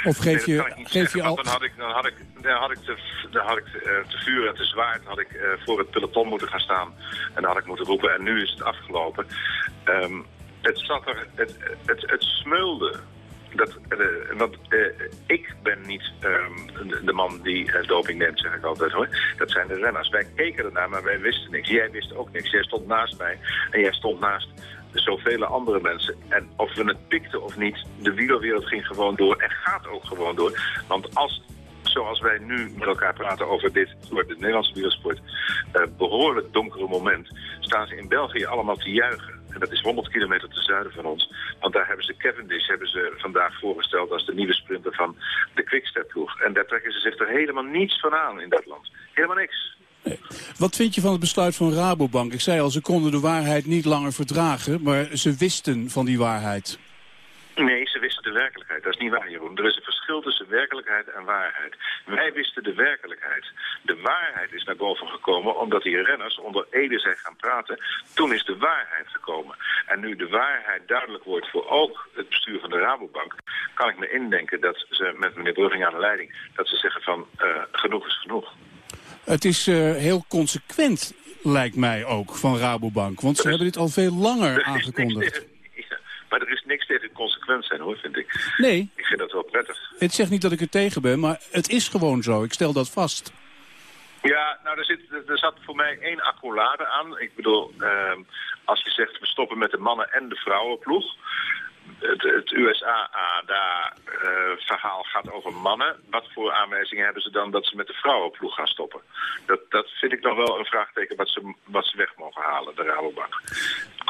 S24: Of geef
S26: nee,
S24: je, geef je al...
S26: Dan had ik, dan had ik, dan had ik, te, dan had ik te, uh, te vuur en te zwaard had ik uh, voor het peloton moeten gaan staan. En dan had ik moeten roepen en nu is het afgelopen. Um, het, zat er, het, het, het smeulde Dat, eh, want eh, ik ben niet ehm, de, man die eh, doping neemt, zeg ik altijd hoor. Dat zijn de renners. Wij keken ernaar, maar wij wisten niks. Jij wist ook niks. Jij stond naast mij en jij stond naast zoveel andere mensen. En of we het pikten of niet, de wielerwereld ging gewoon door en gaat ook gewoon door. Want als zoals wij nu met elkaar praten over dit, voor de Nederlandse wielersport, eh, behoorlijk donkere moment, staan ze in België allemaal te juichen. En dat is 100 kilometer te zuiden van ons. Want daar hebben ze Cavendish hebben ze vandaag voorgesteld als de nieuwe sprinter van de Quickstep-ploeg. En daar trekken ze zich er helemaal niets van aan in dat land. Helemaal niks.
S24: Wat vind je van het besluit van Rabobank? Ik zei al, ze konden de waarheid niet langer verdragen, maar ze wisten van die waarheid.
S26: Nee, ze wisten de werkelijkheid. Dat is niet waar, Jeroen. Er is een verschil tussen werkelijkheid en waarheid. Wij wisten de werkelijkheid. De waarheid is naar boven gekomen omdat die renners onder Ede zijn gaan praten. Toen is de waarheid gekomen. En nu de waarheid duidelijk wordt voor ook het bestuur van de Rabobank... kan ik me indenken dat ze met meneer Brugging aan de leiding... dat ze zeggen van uh, genoeg is genoeg.
S24: Het is uh, heel consequent, lijkt mij ook, van Rabobank. Want ze hebben dit al veel langer aangekondigd.
S26: Maar er is niks tegen zijn hoor, vind ik.
S24: Nee.
S26: Ik vind dat wel prettig.
S24: Het zegt niet dat ik er tegen ben, maar het is gewoon zo. Ik stel dat vast.
S26: Ja, nou, er, zit, er zat voor mij één accolade aan. Ik bedoel, uh, als je zegt we stoppen met de mannen- en de vrouwenploeg het, het USA-ADA-verhaal uh, gaat over mannen. Wat voor aanwijzingen hebben ze dan dat ze met de vrouwenploeg gaan stoppen? Dat, dat vind ik nog wel een vraagteken wat ze, wat ze weg mogen halen, de Rabobank.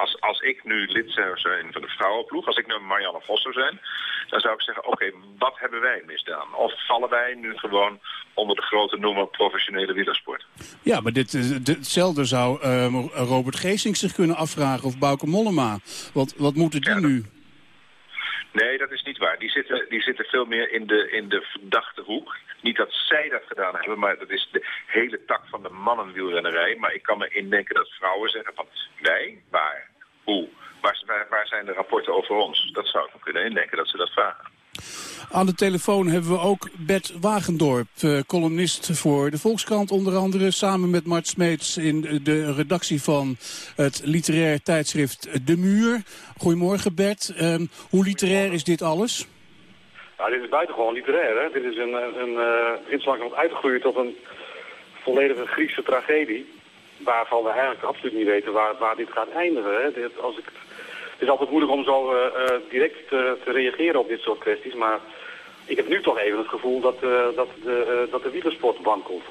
S26: Als, als ik nu lid zou zijn van de vrouwenploeg, als ik nu Marianne Vos zou zijn... dan zou ik zeggen, oké, wat hebben wij misdaan? Of vallen wij nu gewoon onder de grote noemer professionele wielersport?
S24: Ja, maar dit, hetzelfde zou uh, Robert Geesink zich kunnen afvragen of Bauke Mollema. Wat, wat moeten die ja, nu?
S26: Nee, dat is niet waar. Die zitten, die zitten veel meer in de, in de verdachte hoek. Niet dat zij dat gedaan hebben, maar dat is de hele tak van de mannenwielrennerij. Maar ik kan me indenken dat vrouwen zeggen van, wij, waar, hoe, waar, waar, zijn de rapporten over ons? Dat zou ik me kunnen indenken dat ze dat vragen.
S24: Aan de telefoon hebben we ook Bert Wagendorp, eh, columnist voor de Volkskrant onder andere. Samen met Mart Smeets in de redactie van het literair tijdschrift De Muur. Goedemorgen Bert. Uh, hoe literair is dit alles?
S27: Dit is buitengewoon literair. Hè? Dit is een, een, uh, langzaam uitgegroeid tot een volledige Griekse tragedie. Waarvan we eigenlijk absoluut niet weten waar, waar dit gaat eindigen. Hè? Dit, als ik het is altijd moeilijk om zo uh, direct te, te, reageren op dit soort kwesties. Maar ik heb nu toch even het gevoel dat, uh, dat, de, dat de wielersport wankelt.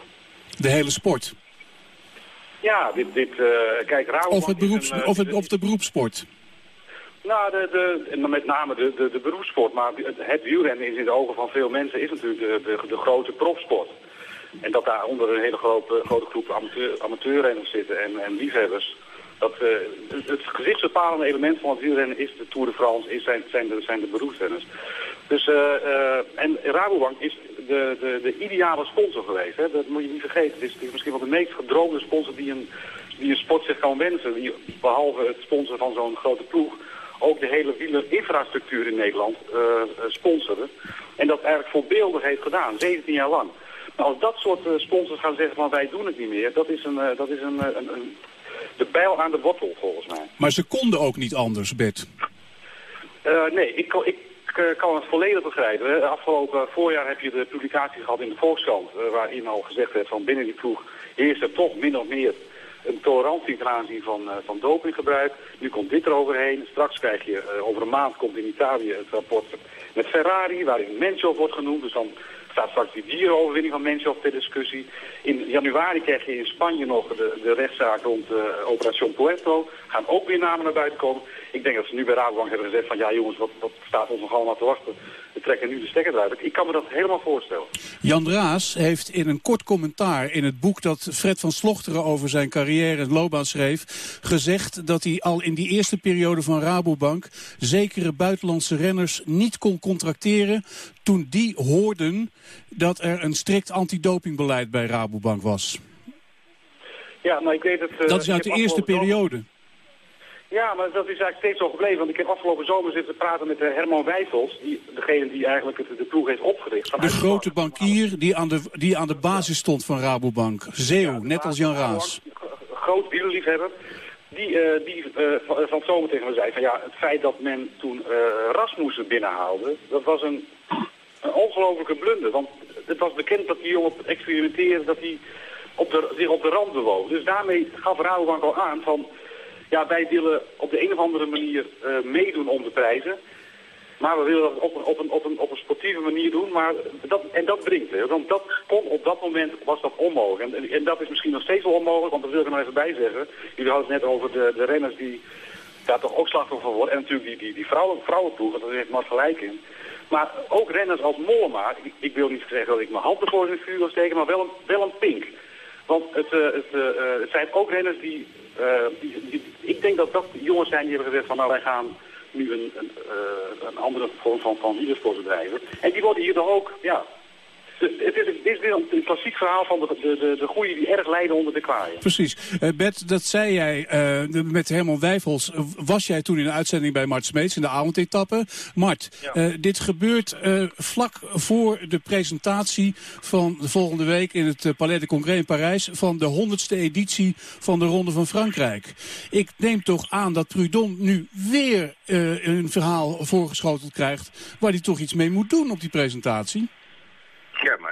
S24: De hele sport?
S27: Ja, dit, dit kijk, Rabobank
S24: of, het beroeps, een, of, het, of de beroepssport?
S27: Nou, de, de, met name de, de, de beroepssport. Maar het wielrennen is in de ogen van veel mensen is natuurlijk de, de, de grote profsport. En dat daar onder een hele grote, grote groep amateur, amateurrenners zitten en, en liefhebbers dat, uh, het gezichtsbepalende element van het wielrennen is de Tour de France, is, zijn, zijn, de, zijn de beroepsrenners. Dus, uh, uh, en Rabobank is de, de, de ideale sponsor geweest. Hè? Dat moet je niet vergeten. Het is, het is misschien wel de meest gedroomde sponsor die een, die een sport zich kan wensen. Die, behalve het sponsoren van zo'n grote ploeg ook de hele wielerinfrastructuur in Nederland sponsoren. En dat eigenlijk voorbeeldig heeft gedaan, 17 jaar lang. Nou, als dat soort sponsors gaan zeggen van wij doen het niet meer, dat is een, dat is een, een, een de pijl aan de wortel, volgens mij.
S24: Maar ze konden ook niet anders, Bert?
S27: Uh, nee, ik, ik kan het volledig begrijpen. Afgelopen voorjaar heb je de publicatie gehad in de Volkskrant... Waarin al gezegd werd van binnen die ploeg heerst er toch min of meer een tolerantie ten aanzien van, van dopinggebruik. Nu komt dit eroverheen. Straks krijg je, over een maand komt in Italië het rapport met Ferrari... waarin Menschov wordt genoemd. Dus dan staat straks die dierenoverwinning van Menschov ter discussie. In januari krijg je in Spanje nog de, de rechtszaak rond uh, Operation Puerto. Gaan ook weer namen naar buiten komen. Ik denk dat ze nu bij Rabobank hebben gezegd van ja jongens, wat, wat staat ons nog allemaal te wachten. We trekken nu de stekker eruit. Ik kan me dat helemaal voorstellen.
S24: Jan Draas heeft in een kort commentaar in het boek dat Fred van Slochteren over zijn carrière en loopbaan schreef, gezegd dat hij al in die eerste periode van Rabobank zekere buitenlandse renners niet kon contracteren toen die hoorden dat er een strikt antidopingbeleid bij Rabobank was.
S27: Ja, maar ik weet het... Uh,
S24: dat is uit de eerste periode.
S27: Ja, maar dat is eigenlijk steeds zo gebleven. Want ik heb afgelopen zomer zitten praten met uh, Herman Wijfels, die, degene die eigenlijk het, de ploeg heeft opgericht.
S24: De grote bankier die aan de, die aan de basis stond van Rabobank. Zeeuw, net als Jan Raas.
S27: Groot wielerliefhebber. die, eh, die eh, van, zomer tegen me zei van ja, het feit dat men toen uh, Rasmussen binnenhaalde, dat was een, een ongelofelijke blunder. Want het was bekend dat die jongen experimenteerde, dat hij op de, zich op de rand bewoog. Dus daarmee gaf Rabobank al aan van, ja, wij willen op de een of andere manier meedoen om de prijzen. Maar we willen dat op een, op op op een sportieve manier doen. Maar dat, en dat brengt het. Want dat kon op dat moment was dat onmogelijk. En, en, dat is misschien nog steeds wel onmogelijk, want dat wil ik er nog even bij zeggen. Jullie hadden het net over de, de renners die daar toch ook slachtoffer worden. En natuurlijk die, die, die vrouwen, vrouwenploeg, dat heeft maar gelijk in. Maar ook renners als Mollema, ik, ik, wil niet zeggen dat ik mijn hand ervoor in het vuur wil steken, maar wel een, wel een pink. Want het, uh, het, uh, het zijn ook renners die, die, Ik denk dat dat jongens zijn die hebben gezegd van nou wij gaan nu een, een, een andere vorm van, van wielersportbedrijven. En die worden hier dan ook, ja, het is, dit is weer een klassiek verhaal van de, de, de, goeie die erg lijden onder de kwaaien.
S24: Precies. Uh, Bert, dat zei jij uh, met Herman Wijfels. was jij toen in de uitzending bij Mart Smeets in de avondetappe. Mart, ja. uh, dit gebeurt vlak voor de presentatie van de volgende week... in het Palais de Congrès in Parijs... van de honderdste editie van de Ronde van Frankrijk. Ik neem toch aan dat Prudhomme nu weer een verhaal voorgeschoteld krijgt... waar hij toch iets mee moet doen op die presentatie?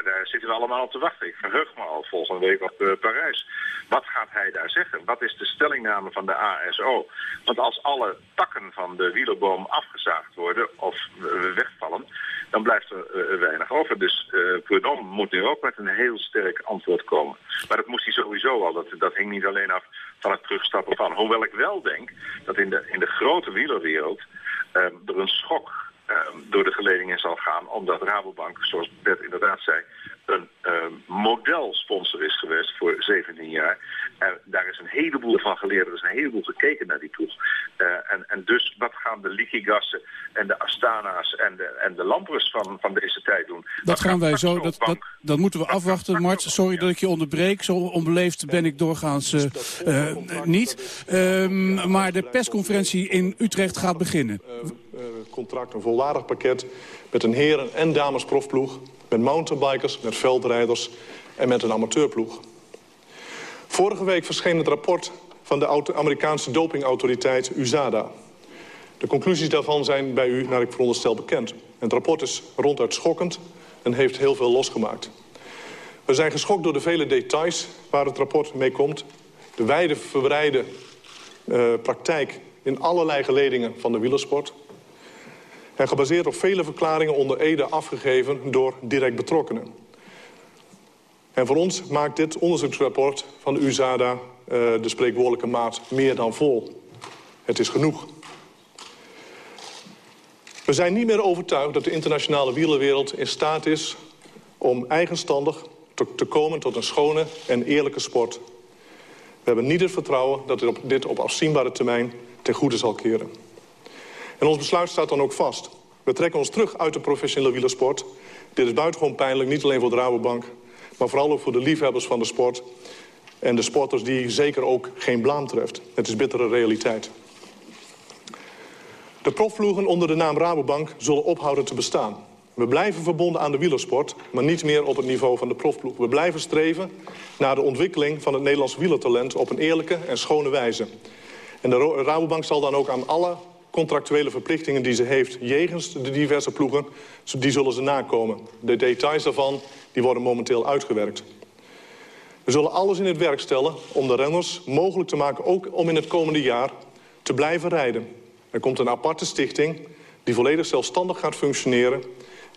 S26: Daar zitten we allemaal op te wachten. Ik verheug me al volgende week op uh, Parijs. Wat gaat hij daar zeggen? Wat is de stellingname van de ASO? Want als alle takken van de wielerboom afgezaagd worden of uh, wegvallen, dan blijft er uh, weinig over. Dus uh, Prudhomme moet nu ook met een heel sterk antwoord komen. Maar dat moest hij sowieso al. Dat, dat hing niet alleen af van het terugstappen van. Hoewel ik wel denk dat in de, in de grote wielerwereld er een schok door de geledingen zal gaan. Omdat Rabobank, zoals Bert inderdaad zei, een uh, modelsponsor is geweest voor 17 jaar. En daar is een heleboel van geleerd. Er is een heleboel gekeken naar die ploeg. Uh, en, en dus wat gaan de Likigassen en de Astana's en de, en de Lampers van, van deze tijd doen?
S24: Dat gaan wij zo, dat, dat, dat moeten we afwachten. Mart, sorry dat ik je onderbreek. Zo onbeleefd ben ik doorgaans uh, niet. Ehm, maar de persconferentie in Utrecht gaat beginnen.
S28: Contract, een volwaardig pakket met een heren- en damesprofploeg met mountainbikers, met veldrijders en met een amateurploeg. Vorige week verscheen het rapport van de Amerikaanse dopingautoriteit USADA. De conclusies daarvan zijn bij u, naar ik veronderstel, bekend. Het rapport is ronduit schokkend en heeft heel veel losgemaakt. We zijn geschokt door de vele details waar het rapport mee komt. De wijde verbreide uh, praktijk in allerlei geledingen van de wielersport en gebaseerd op vele verklaringen onder Ede afgegeven door direct betrokkenen. En voor ons maakt dit onderzoeksrapport van de USADA uh, de spreekwoordelijke maat meer dan vol. Het is genoeg. We zijn niet meer overtuigd dat de internationale wielerwereld in staat is... om eigenstandig te, te komen tot een schone en eerlijke sport. We hebben niet het vertrouwen dat dit op, dit op afzienbare termijn ten goede zal keren. En ons besluit staat dan ook vast. We trekken ons terug uit de professionele wielersport. Dit is buitengewoon pijnlijk, niet alleen voor de Rabobank... maar vooral ook voor de liefhebbers van de sport... en de sporters die zeker ook geen blaam treft. Het is bittere realiteit. De profvloegen onder de naam Rabobank zullen ophouden te bestaan. We blijven verbonden aan de wielersport, maar niet meer op het niveau van de profploeg. We blijven streven naar de ontwikkeling van het Nederlands wielertalent... op een eerlijke en schone wijze. En de Rabobank zal dan ook aan alle contractuele verplichtingen die ze heeft... jegens de diverse ploegen, die zullen ze nakomen. De details daarvan die worden momenteel uitgewerkt. We zullen alles in het werk stellen om de renners mogelijk te maken... ook om in het komende jaar te blijven rijden. Er komt een aparte stichting die volledig zelfstandig gaat functioneren...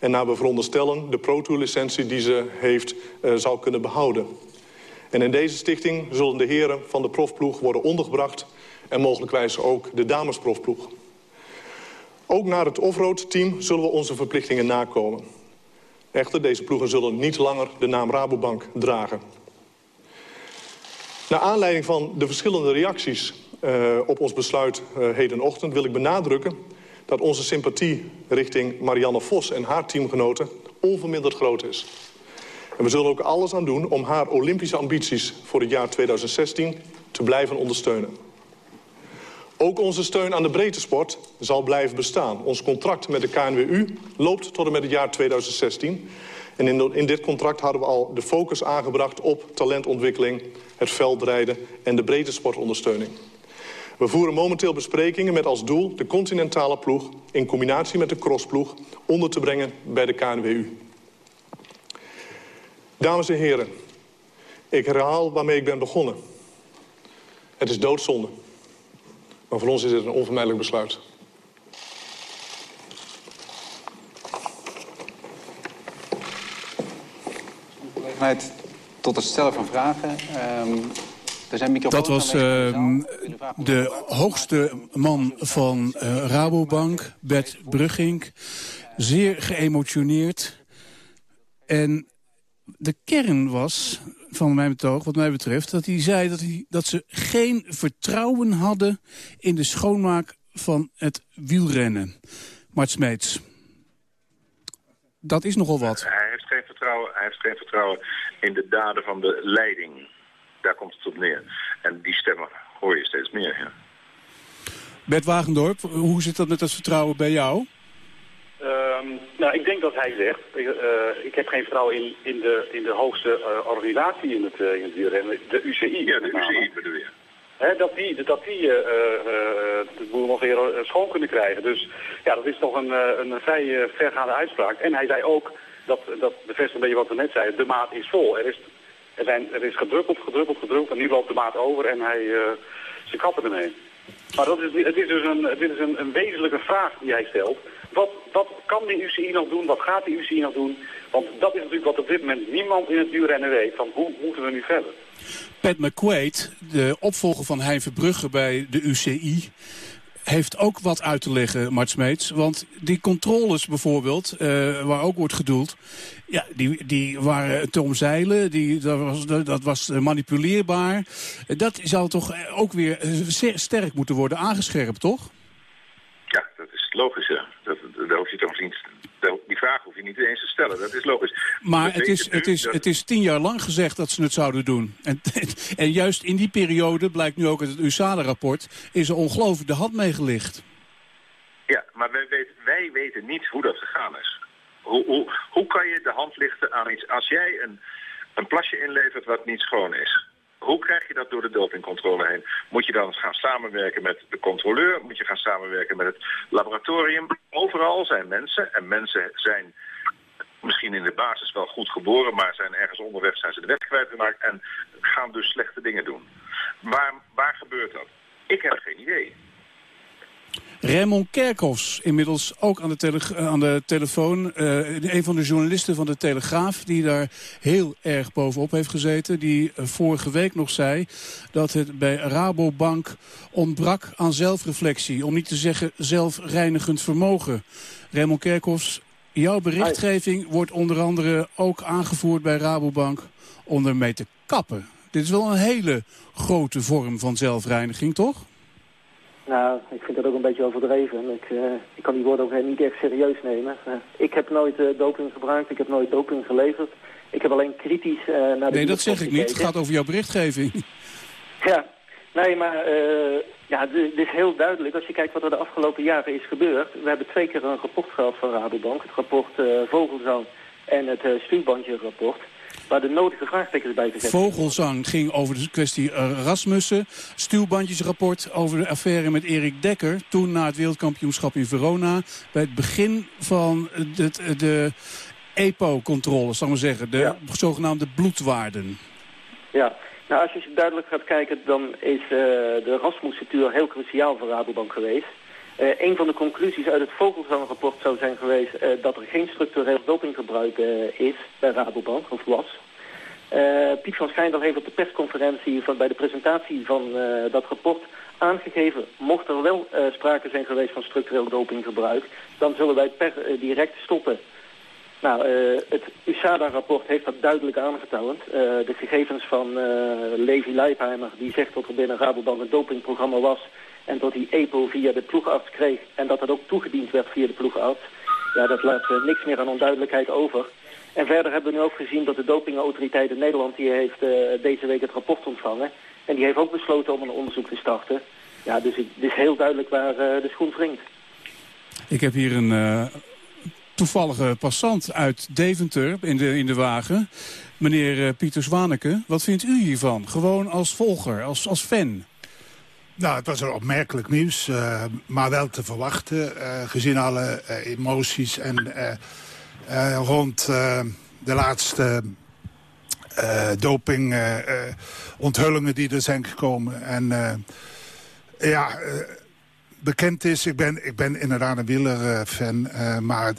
S28: en naar we veronderstellen de Pro Tour licentie die ze heeft uh, zal kunnen behouden. En in deze stichting zullen de heren van de profploeg worden ondergebracht... en mogelijkwijs ook de damesprofploeg. Ook naar het offroad team zullen we onze verplichtingen nakomen. Echter, deze ploegen zullen niet langer de naam Rabobank dragen. Naar aanleiding van de verschillende reacties uh, op ons besluit uh, hedenochtend... wil ik benadrukken dat onze sympathie richting Marianne Vos en haar teamgenoten onverminderd groot is. En we zullen ook alles aan doen om haar Olympische ambities voor het jaar 2016 te blijven ondersteunen. Ook onze steun aan de breedte sport zal blijven bestaan. Ons contract met de KNWU loopt tot en met het jaar 2016. En in, in dit contract hadden we al de focus aangebracht op talentontwikkeling... het veldrijden en de breedte sportondersteuning. We voeren momenteel besprekingen met als doel de continentale ploeg... in combinatie met de crossploeg onder te brengen bij de KNWU. Dames en heren, ik herhaal waarmee ik ben begonnen. Het is doodzonde. Maar voor ons is het een onvermijdelijk besluit.
S29: Gelegenheid tot het stellen van vragen. Um, er
S24: Dat was uh, de hoogste man van uh, Rabobank, Bert Brugging. Zeer geëmotioneerd. En de kern was van mijn betoog, wat mij betreft... dat hij zei dat, hij, dat ze geen vertrouwen hadden in de schoonmaak van het wielrennen. Mart Smeets. Dat is nogal wat.
S26: Hij heeft, geen vertrouwen, hij heeft geen vertrouwen in de daden van de leiding. Daar komt het op neer. En die stemmen hoor je steeds meer, ja.
S24: Bert Wagendorp, hoe zit dat met dat vertrouwen bij jou?
S27: Um, nou, ik denk dat hij zegt, uh, ik heb geen vertrouwen in, in, de, in de hoogste uh, organisatie in het, uh, in het wielrennen, de UCI.
S26: Ja, de UCI bedoel je.
S27: He, dat die, dat die de boel nog weer schoon kunnen krijgen. Dus ja, dat is toch een, een vrij vergaande uitspraak. En hij zei ook, dat, dat bevestigt een beetje wat we net zeiden, de maat is vol. Er is, er zijn, er is gedruppeld, gedruppeld, gedruppeld en nu loopt de maat over en hij, ze kappen ermee. Maar dat is, het is dus een, dit is een, een wezenlijke vraag die hij stelt. Wat, wat kan de UCI nog doen? Wat gaat de UCI nog doen? Want dat is natuurlijk wat op dit moment niemand in het duurrennen weet. Van hoe moeten we nu verder?
S24: Pat McQuaid, de opvolger van Hein Verbrugge bij de UCI heeft ook wat uit te leggen, Mart Smeets. Want die controles bijvoorbeeld, uh, waar ook wordt gedoeld... Ja, die, die waren te omzeilen, die, dat, was, dat was manipuleerbaar. Dat zou toch ook weer sterk moeten worden aangescherpt, toch?
S26: Ja, dat is logisch, ja. Dat, daar hoef je toch niet, die vraag hoef je niet eens te stellen, dat is logisch.
S24: Maar het is, het, is, het is tien jaar lang gezegd dat ze het zouden doen. En, en juist in die periode, blijkt nu ook uit het USADA-rapport... is er ongelooflijk de hand meegelicht.
S26: Ja, maar wij weten, wij weten niet hoe dat gegaan is. Hoe, hoe, hoe kan je de hand lichten aan iets... Als jij een, een plasje inlevert wat niet schoon is... Hoe krijg je dat door de dopingcontrole heen? Moet je dan gaan samenwerken met de controleur? Moet je gaan samenwerken met het laboratorium? Overal zijn mensen en mensen zijn misschien in de basis wel goed geboren, maar zijn ergens onderweg zijn ze de weg kwijtgemaakt en gaan dus slechte dingen doen. Waar, waar gebeurt dat? Ik heb geen idee.
S24: Raymond Kerkhoffs, inmiddels ook aan de, tele aan de telefoon. Uh, een van de journalisten van de Telegraaf die daar heel erg bovenop heeft gezeten. Die uh, vorige week nog zei dat het bij Rabobank ontbrak aan zelfreflectie. Om niet te zeggen zelfreinigend vermogen. Raymond Kerkhoffs, jouw berichtgeving wordt onder andere ook aangevoerd bij Rabobank om ermee te kappen. Dit is wel een hele grote vorm van zelfreiniging, toch?
S30: Nou, ik vind dat ook een beetje overdreven. Ik, uh, ik kan die woorden ook niet echt serieus nemen. Uh, ik heb nooit uh, doping gebruikt, ik heb nooit doping geleverd. Ik heb alleen kritisch naar de...
S24: Nee, dat zeg ik niet. Het gaat over jouw berichtgeving.
S30: Ja, nee, maar ja, het is heel duidelijk. Als je kijkt wat er de afgelopen jaren is gebeurd. We hebben twee keer een rapport gehad van Rabobank. Het rapport Vogelzang en het stuurbandje rapport waar de nodige vraagtekens bij te zetten.
S24: Vogelzang ging over de kwestie Rasmussen. Stuwbandjesrapport over de affaire met Erik Dekker. Toen na het wereldkampioenschap in Verona. Bij het begin van de, de EPO-controle, zal ik maar zeggen. De zogenaamde bloedwaarden.
S30: Ja, nou als je duidelijk gaat kijken, dan is uh, de Rasmussen-tuur heel cruciaal voor Rabobank geweest. Uh, een van de conclusies uit het Vogelzang-rapport zou zijn geweest uh, dat er geen structureel dopinggebruik uh, is bij Rabobank, of was. Piet van Schijndel heeft op de persconferentie van, bij de presentatie van dat rapport aangegeven, mocht er wel sprake zijn geweest van structureel dopinggebruik, dan zullen wij per direct stoppen. Nou, het USADA-rapport heeft dat duidelijk aangetoond. de gegevens van Levi Leipheimer, die zegt dat er binnen Rabobank een dopingprogramma was en dat die EPO via de ploegarts kreeg en dat dat ook toegediend werd via de ploegarts. Ja, dat laat niks meer aan onduidelijkheid over. En verder hebben we nu ook gezien dat de dopingautoriteit in Nederland... die heeft deze week het rapport ontvangen. En die heeft ook besloten om een onderzoek te starten. Ja, dus het is heel duidelijk waar de schoen wringt.
S24: Ik heb hier een toevallige passant uit Deventer in de, in de wagen. Meneer Pieter Zwaneke, wat vindt u hiervan? Gewoon als volger, als, als fan?
S31: Nou, het was een opmerkelijk nieuws, uh, maar wel te verwachten. Uh, gezien alle emoties en rond de laatste doping onthullingen die er zijn gekomen. En ja, bekend is, ik ben, ik ben inderdaad een wielerfan, maar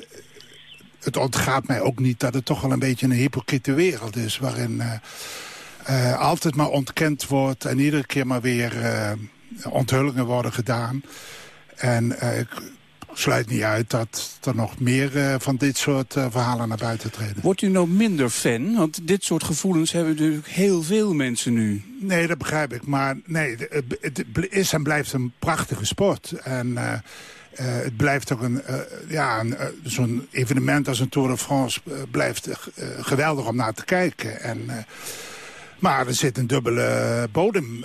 S31: het ontgaat mij ook niet dat het toch wel een beetje een hypocriete wereld is... waarin altijd maar ontkend wordt en iedere keer maar weer onthullingen worden gedaan. En ik sluit niet uit dat er nog meer van dit soort verhalen naar buiten treden.
S24: Wordt u nou minder fan? Want dit soort gevoelens hebben natuurlijk heel veel mensen nu.
S31: Nee, dat begrijp ik. Maar nee, het is en blijft een prachtige sport. En... Uh, het blijft ook een, uh, ja, uh, zo'n evenement als een Tour de France blijft geweldig om naar te kijken. En maar er zit een dubbele bodem.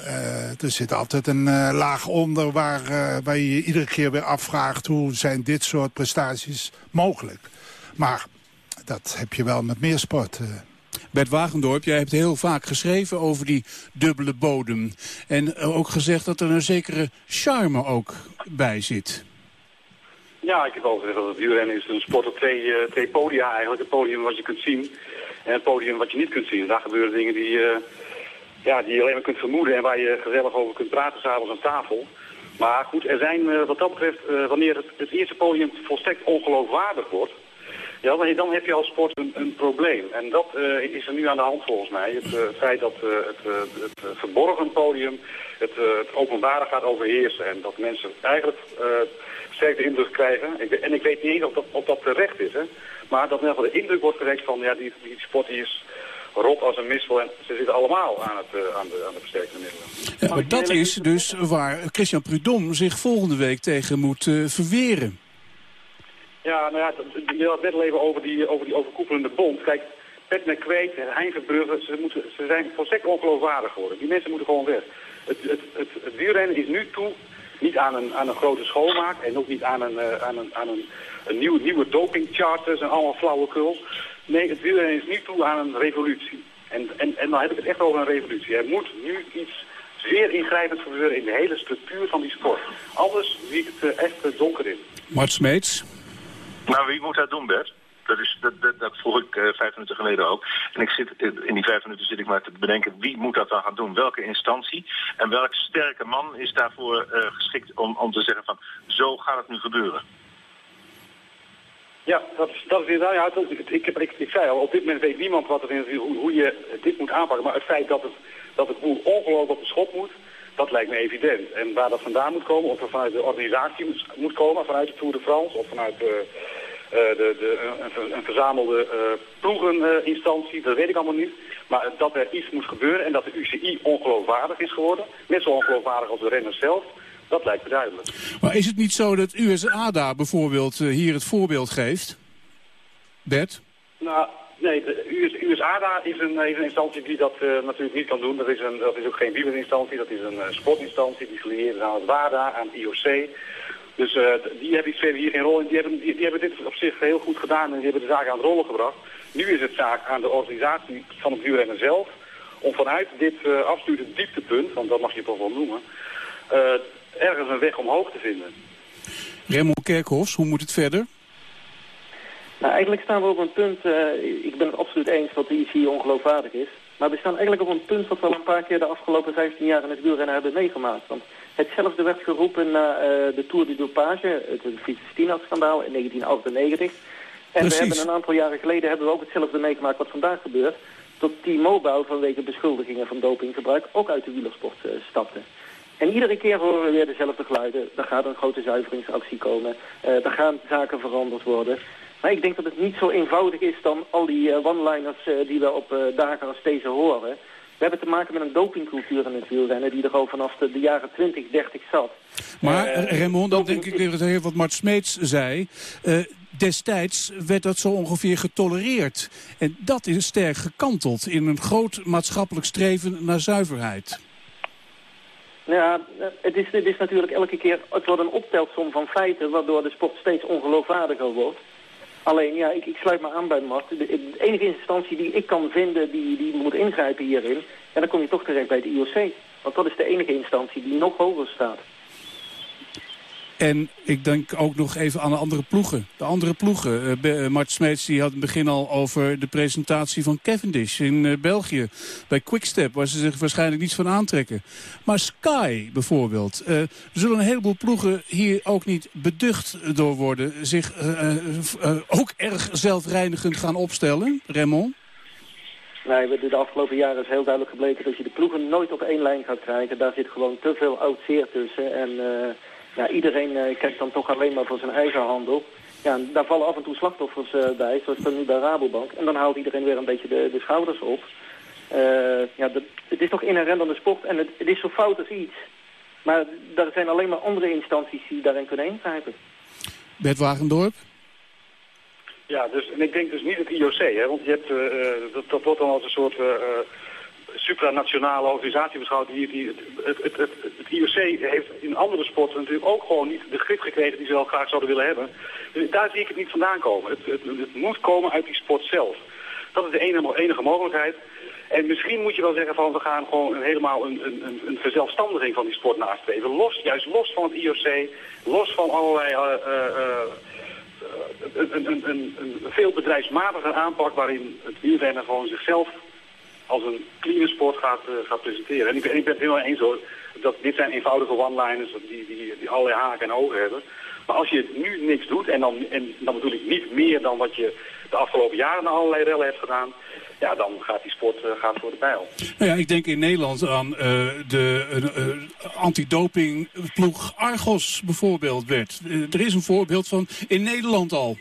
S31: Er zit altijd een laag onder waar, waar je je iedere keer weer afvraagt... hoe zijn dit soort prestaties mogelijk. Maar dat heb je wel met meer sport.
S24: Bert Wagendorp, jij hebt heel vaak geschreven over die dubbele bodem. En ook gezegd dat er een zekere charme ook bij zit.
S27: Ja, ik heb al gezegd dat het wielrennen is een sport op twee, twee podia eigenlijk. Het podium wat je kunt zien en het podium wat je niet kunt zien. Daar gebeuren dingen die, uh, ja, die je alleen maar kunt vermoeden en waar je gezellig over kunt praten s'avonds aan tafel. Maar goed, er zijn uh, wat dat betreft, wanneer het, het, eerste podium volstrekt ongeloofwaardig wordt, ja, dan, dan heb je als sport een, een probleem. En dat is er nu aan de hand volgens mij. Het feit dat het, het verborgen podium het openbare gaat overheersen. En dat mensen eigenlijk sterk de indruk krijgen. Ik, en ik weet niet eens of dat, of dat terecht is. Hè. Maar dat in ieder geval de indruk wordt gewekt van, ja, die, die sport die is rot als een missel en ze zitten allemaal aan, het, uh, aan, de, aan de versterkende middelen.
S24: Ja, maar dat is dus waar Christian Prudhomme zich volgende week tegen moet uh, verweren.
S27: Ja, nou ja, je had net al even over die, over die overkoepelende bond. Kijk, Pet McQuaid en Hein Verbrugge, ze, moeten, ze zijn volstrekt ongeloofwaardig geworden. Die mensen moeten gewoon weg. Het, het, het, het wielrennen is nu toe niet aan een, aan een grote schoonmaak en ook niet aan een, uh, aan een, aan een een nieuw, nieuwe dopingcharters en allemaal flauwekul. Nee, het wielrennen is niet toe aan een revolutie. En, en, en dan heb ik het echt over een revolutie. Er moet nu iets zeer ingrijpend gebeuren in de hele structuur van die sport. Anders zie ik het uh, echt uh, donker in.
S24: Mart Smeets?
S26: Nou, wie moet dat doen, Bert? Dat, is, dat, dat, vroeg ik uh, vijf minuten geleden ook. En ik zit, in die vijf minuten zit ik maar te bedenken wie moet dat dan gaan doen? Welke instantie? En welk sterke man is daarvoor uh, geschikt om, om te zeggen van zo gaat het nu gebeuren?
S27: Ja, dat is, dat inderdaad, ik, ik, ik, zei al, op dit moment weet niemand wat er in, hoe, je dit moet aanpakken. Maar het feit dat het, dat het boel ongelooflijk op de schop moet, dat lijkt me evident. En waar dat vandaan moet komen, of er vanuit de organisatie moet, komen, vanuit de Tour de France of vanuit de, de, de, een, een verzamelde uh, ploegeninstantie, dat weet ik allemaal niet. Maar dat er iets moet gebeuren en dat de UCI ongeloofwaardig is geworden, net zo ongeloofwaardig als de renners zelf, dat lijkt me duidelijk.
S24: Maar is het niet zo dat USA daar bijvoorbeeld uh, hier het voorbeeld geeft? Bert?
S27: Nou, nee, de USA is een, is een instantie die dat uh, natuurlijk niet kan doen. Dat is, een, dat is ook geen wielerinstantie, dat is een uh, sportinstantie die gelieerd is aan het WADA, aan het IOC. Dus uh, die hebben verder hier geen rol in. Die hebben, die, die, hebben dit op zich heel goed gedaan en die hebben de zaak aan het rollen gebracht. Nu is het zaak aan de organisatie van het wielrennen zelf om vanuit dit uh, absolute dieptepunt, want dat mag je toch wel noemen, uh, ergens een weg omhoog te vinden.
S24: Raymond Kerkhoffs, hoe moet het verder?
S30: Nou, eigenlijk staan we op een punt, uh, ik ben het absoluut eens dat de IC ongeloofwaardig is. Maar we staan eigenlijk op een punt wat we al een paar keer de afgelopen 15 jaar in het wielrennen hebben meegemaakt. Want hetzelfde werd geroepen na uh, de Tour de Dopage, het Fietstina-schandaal in 1998. En Precies. we hebben een aantal jaren geleden hebben we ook hetzelfde meegemaakt wat vandaag gebeurt. Dat T-Mobile vanwege beschuldigingen van dopinggebruik ook uit de wielersport uh, stapte. En iedere keer horen we weer dezelfde geluiden. Er gaat een grote zuiveringsactie komen. Uh, er gaan zaken veranderd worden. Maar ik denk dat het niet zo eenvoudig is dan al die one-liners die we op dagen als deze horen. We hebben te maken met een dopingcultuur in het wielrennen die er al vanaf de, de jaren 20, 30 zat.
S24: Maar Raymond, dan denk ik weer wat Mart Smeets zei. destijds werd dat zo ongeveer getolereerd. En dat is sterk gekanteld in een groot maatschappelijk streven naar zuiverheid.
S30: Ja, het is, het is natuurlijk elke keer, het wordt een optelsom van feiten waardoor de sport steeds ongeloofwaardiger wordt. Alleen, ja, ik, ik sluit me aan bij Mart. De, de, enige instantie die ik kan vinden die, die moet ingrijpen hierin, en dan kom je toch terecht bij de IOC. Want dat is de enige instantie die nog hoger staat.
S24: En ik denk ook nog even aan de andere ploegen. De andere ploegen. Uh, Mart Smeets die had het begin al over de presentatie van Cavendish in uh, België. Bij Quickstep, waar ze zich waarschijnlijk niets van aantrekken. Maar Sky bijvoorbeeld. Zullen een heleboel ploegen hier ook niet beducht door worden. Zich ook erg zelfreinigend gaan opstellen. Raymond?
S30: Nee, de afgelopen jaren is heel duidelijk gebleken dat je de ploegen nooit op één lijn gaat krijgen. Daar zit gewoon te veel oud zeer tussen. En ja, iedereen uh, kijkt dan toch alleen maar voor zijn eigen handel. Ja, daar vallen af en toe slachtoffers uh, bij, zoals dan nu bij Rabobank. En dan haalt iedereen weer een beetje de, de schouders op. Uh, ja, de, het is toch inherent aan de sport en het, het, is zo fout als iets. Maar er zijn alleen maar andere instanties die daarin kunnen ingrijpen.
S24: Bert Wagendorp?
S27: Ja, dus, en ik denk dus niet het IOC, hè, want je hebt, dat, dat wordt dan als een soort supranationale organisatie beschouwd. Die, die, het, het, het, het, IOC heeft in andere sporten natuurlijk ook gewoon niet de grip gekregen die ze wel graag zouden willen hebben. Dus daar zie ik het niet vandaan komen. Het, moet komen uit die sport zelf. Dat is de enige, enige mogelijkheid. En misschien moet je wel zeggen van we gaan gewoon helemaal een, een, een verzelfstandiging van die sport nastreven. Los, juist los van het IOC, los van allerlei uh, uh, een, een, een, een, veel bedrijfsmatiger aanpak waarin het wielrennen gewoon zichzelf als een clean sport gaat, uh, gaat presenteren. En ik, ik ben het helemaal eens hoor, dat dit zijn eenvoudige one-liners die, die, die allerlei haken en ogen hebben. Maar als je nu niks doet, en dan, en dan bedoel ik niet meer dan wat je de afgelopen jaren allerlei rellen hebt gedaan, ja, dan gaat die sport uh, gaat voor de pijl.
S24: Nou ja, ik denk in Nederland aan uh, de uh, antidopingploeg Argos bijvoorbeeld, Bert. er is een voorbeeld van in Nederland al.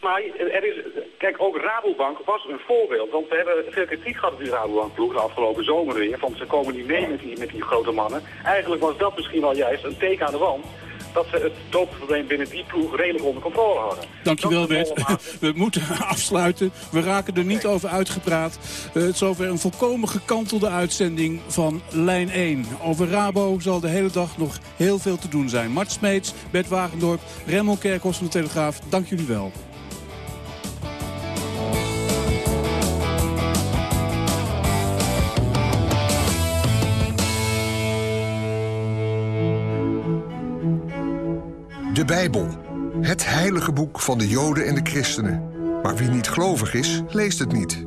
S27: Maar er is, kijk, ook Rabobank was een voorbeeld. Want we hebben veel kritiek gehad op die Rabobank-ploeg de afgelopen zomer weer. Want ze komen niet mee met die, met die grote mannen. Eigenlijk was dat misschien wel juist een teken aan de wand dat ze het doopprobleem binnen die ploeg redelijk onder controle hadden.
S24: Dankjewel Bert. We moeten afsluiten. We raken er niet over uitgepraat. Uh, het is over een volkomen gekantelde uitzending van Lijn 1. Over Rabo zal de hele dag nog heel veel te doen zijn. Mart Smeets, Bert Wagendorp, Remmel Kerkhoff van de Telegraaf. Dank jullie wel.
S32: De Bijbel. Het heilige boek van de Joden en de Christenen. Maar wie niet gelovig is, leest het niet.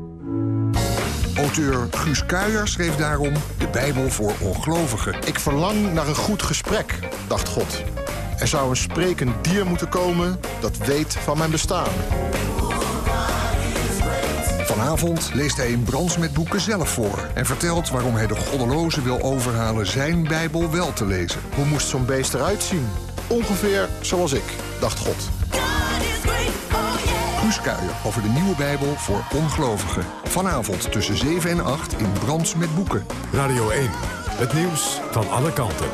S32: Auteur Guus Kuijer schreef daarom de Bijbel voor ongelovigen.
S33: Ik verlang naar een goed gesprek, dacht God. Er zou een sprekend dier moeten komen dat weet van mijn bestaan.
S32: Vanavond leest hij in Brands met boeken zelf voor... en vertelt waarom hij de goddelozen wil overhalen zijn Bijbel wel te lezen.
S33: Hoe moest zo'n beest eruit zien? Ongeveer zoals ik, dacht God.
S32: Guus Kuijer over de nieuwe Bijbel voor ongelovigen. Vanavond tussen 7 en 8 in Brands met boeken.
S1: Radio 1, het nieuws van alle kanten.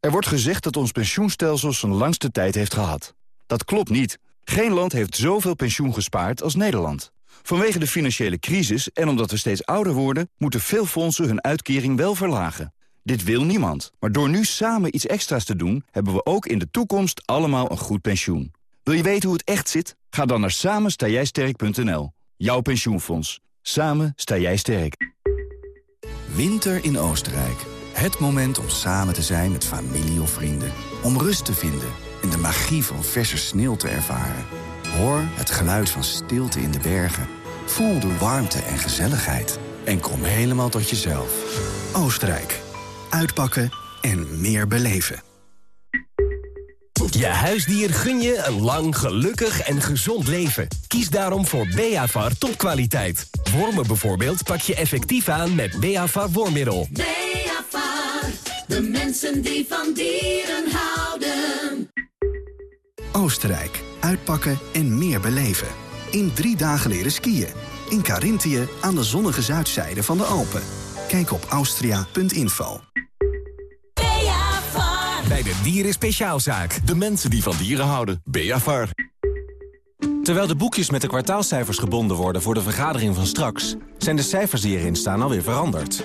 S34: Er wordt gezegd dat ons pensioenstelsel zijn langste tijd heeft gehad. Dat klopt niet. Geen land heeft zoveel pensioen gespaard als Nederland. Vanwege de financiële crisis en omdat we steeds ouder worden... moeten veel fondsen hun uitkering wel verlagen. Dit wil niemand. Maar door nu samen iets extra's te doen... hebben we ook in de toekomst allemaal een goed pensioen. Wil je weten hoe het echt zit? Ga dan naar samenstaaijsterk.nl. Jouw pensioenfonds. Samen sta jij sterk.
S35: Winter in Oostenrijk. Het moment om samen te zijn met familie of vrienden. Om rust te vinden en de magie van verse sneeuw te ervaren. Hoor het geluid van stilte in de bergen. Voel de warmte en gezelligheid. En kom helemaal tot jezelf. Oostenrijk. Uitpakken en meer beleven.
S36: Je huisdier gun je een lang, gelukkig en gezond leven. Kies daarom voor Beavar topkwaliteit. Wormen bijvoorbeeld pak je effectief aan met Beavar wormmiddel.
S37: Beavar, de mensen die van dieren houden.
S35: Oostenrijk. Uitpakken en meer beleven. In drie dagen leren skiën. In Carinthië aan de zonnige zuidzijde van de Alpen. Kijk op austria.info.
S36: Bij de Dieren Speciaalzaak.
S38: De mensen die van dieren houden. Beavar.
S39: Terwijl de boekjes met de kwartaalcijfers gebonden worden voor de vergadering van straks... zijn de cijfers die erin staan alweer veranderd.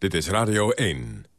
S8: Dit is Radio 1.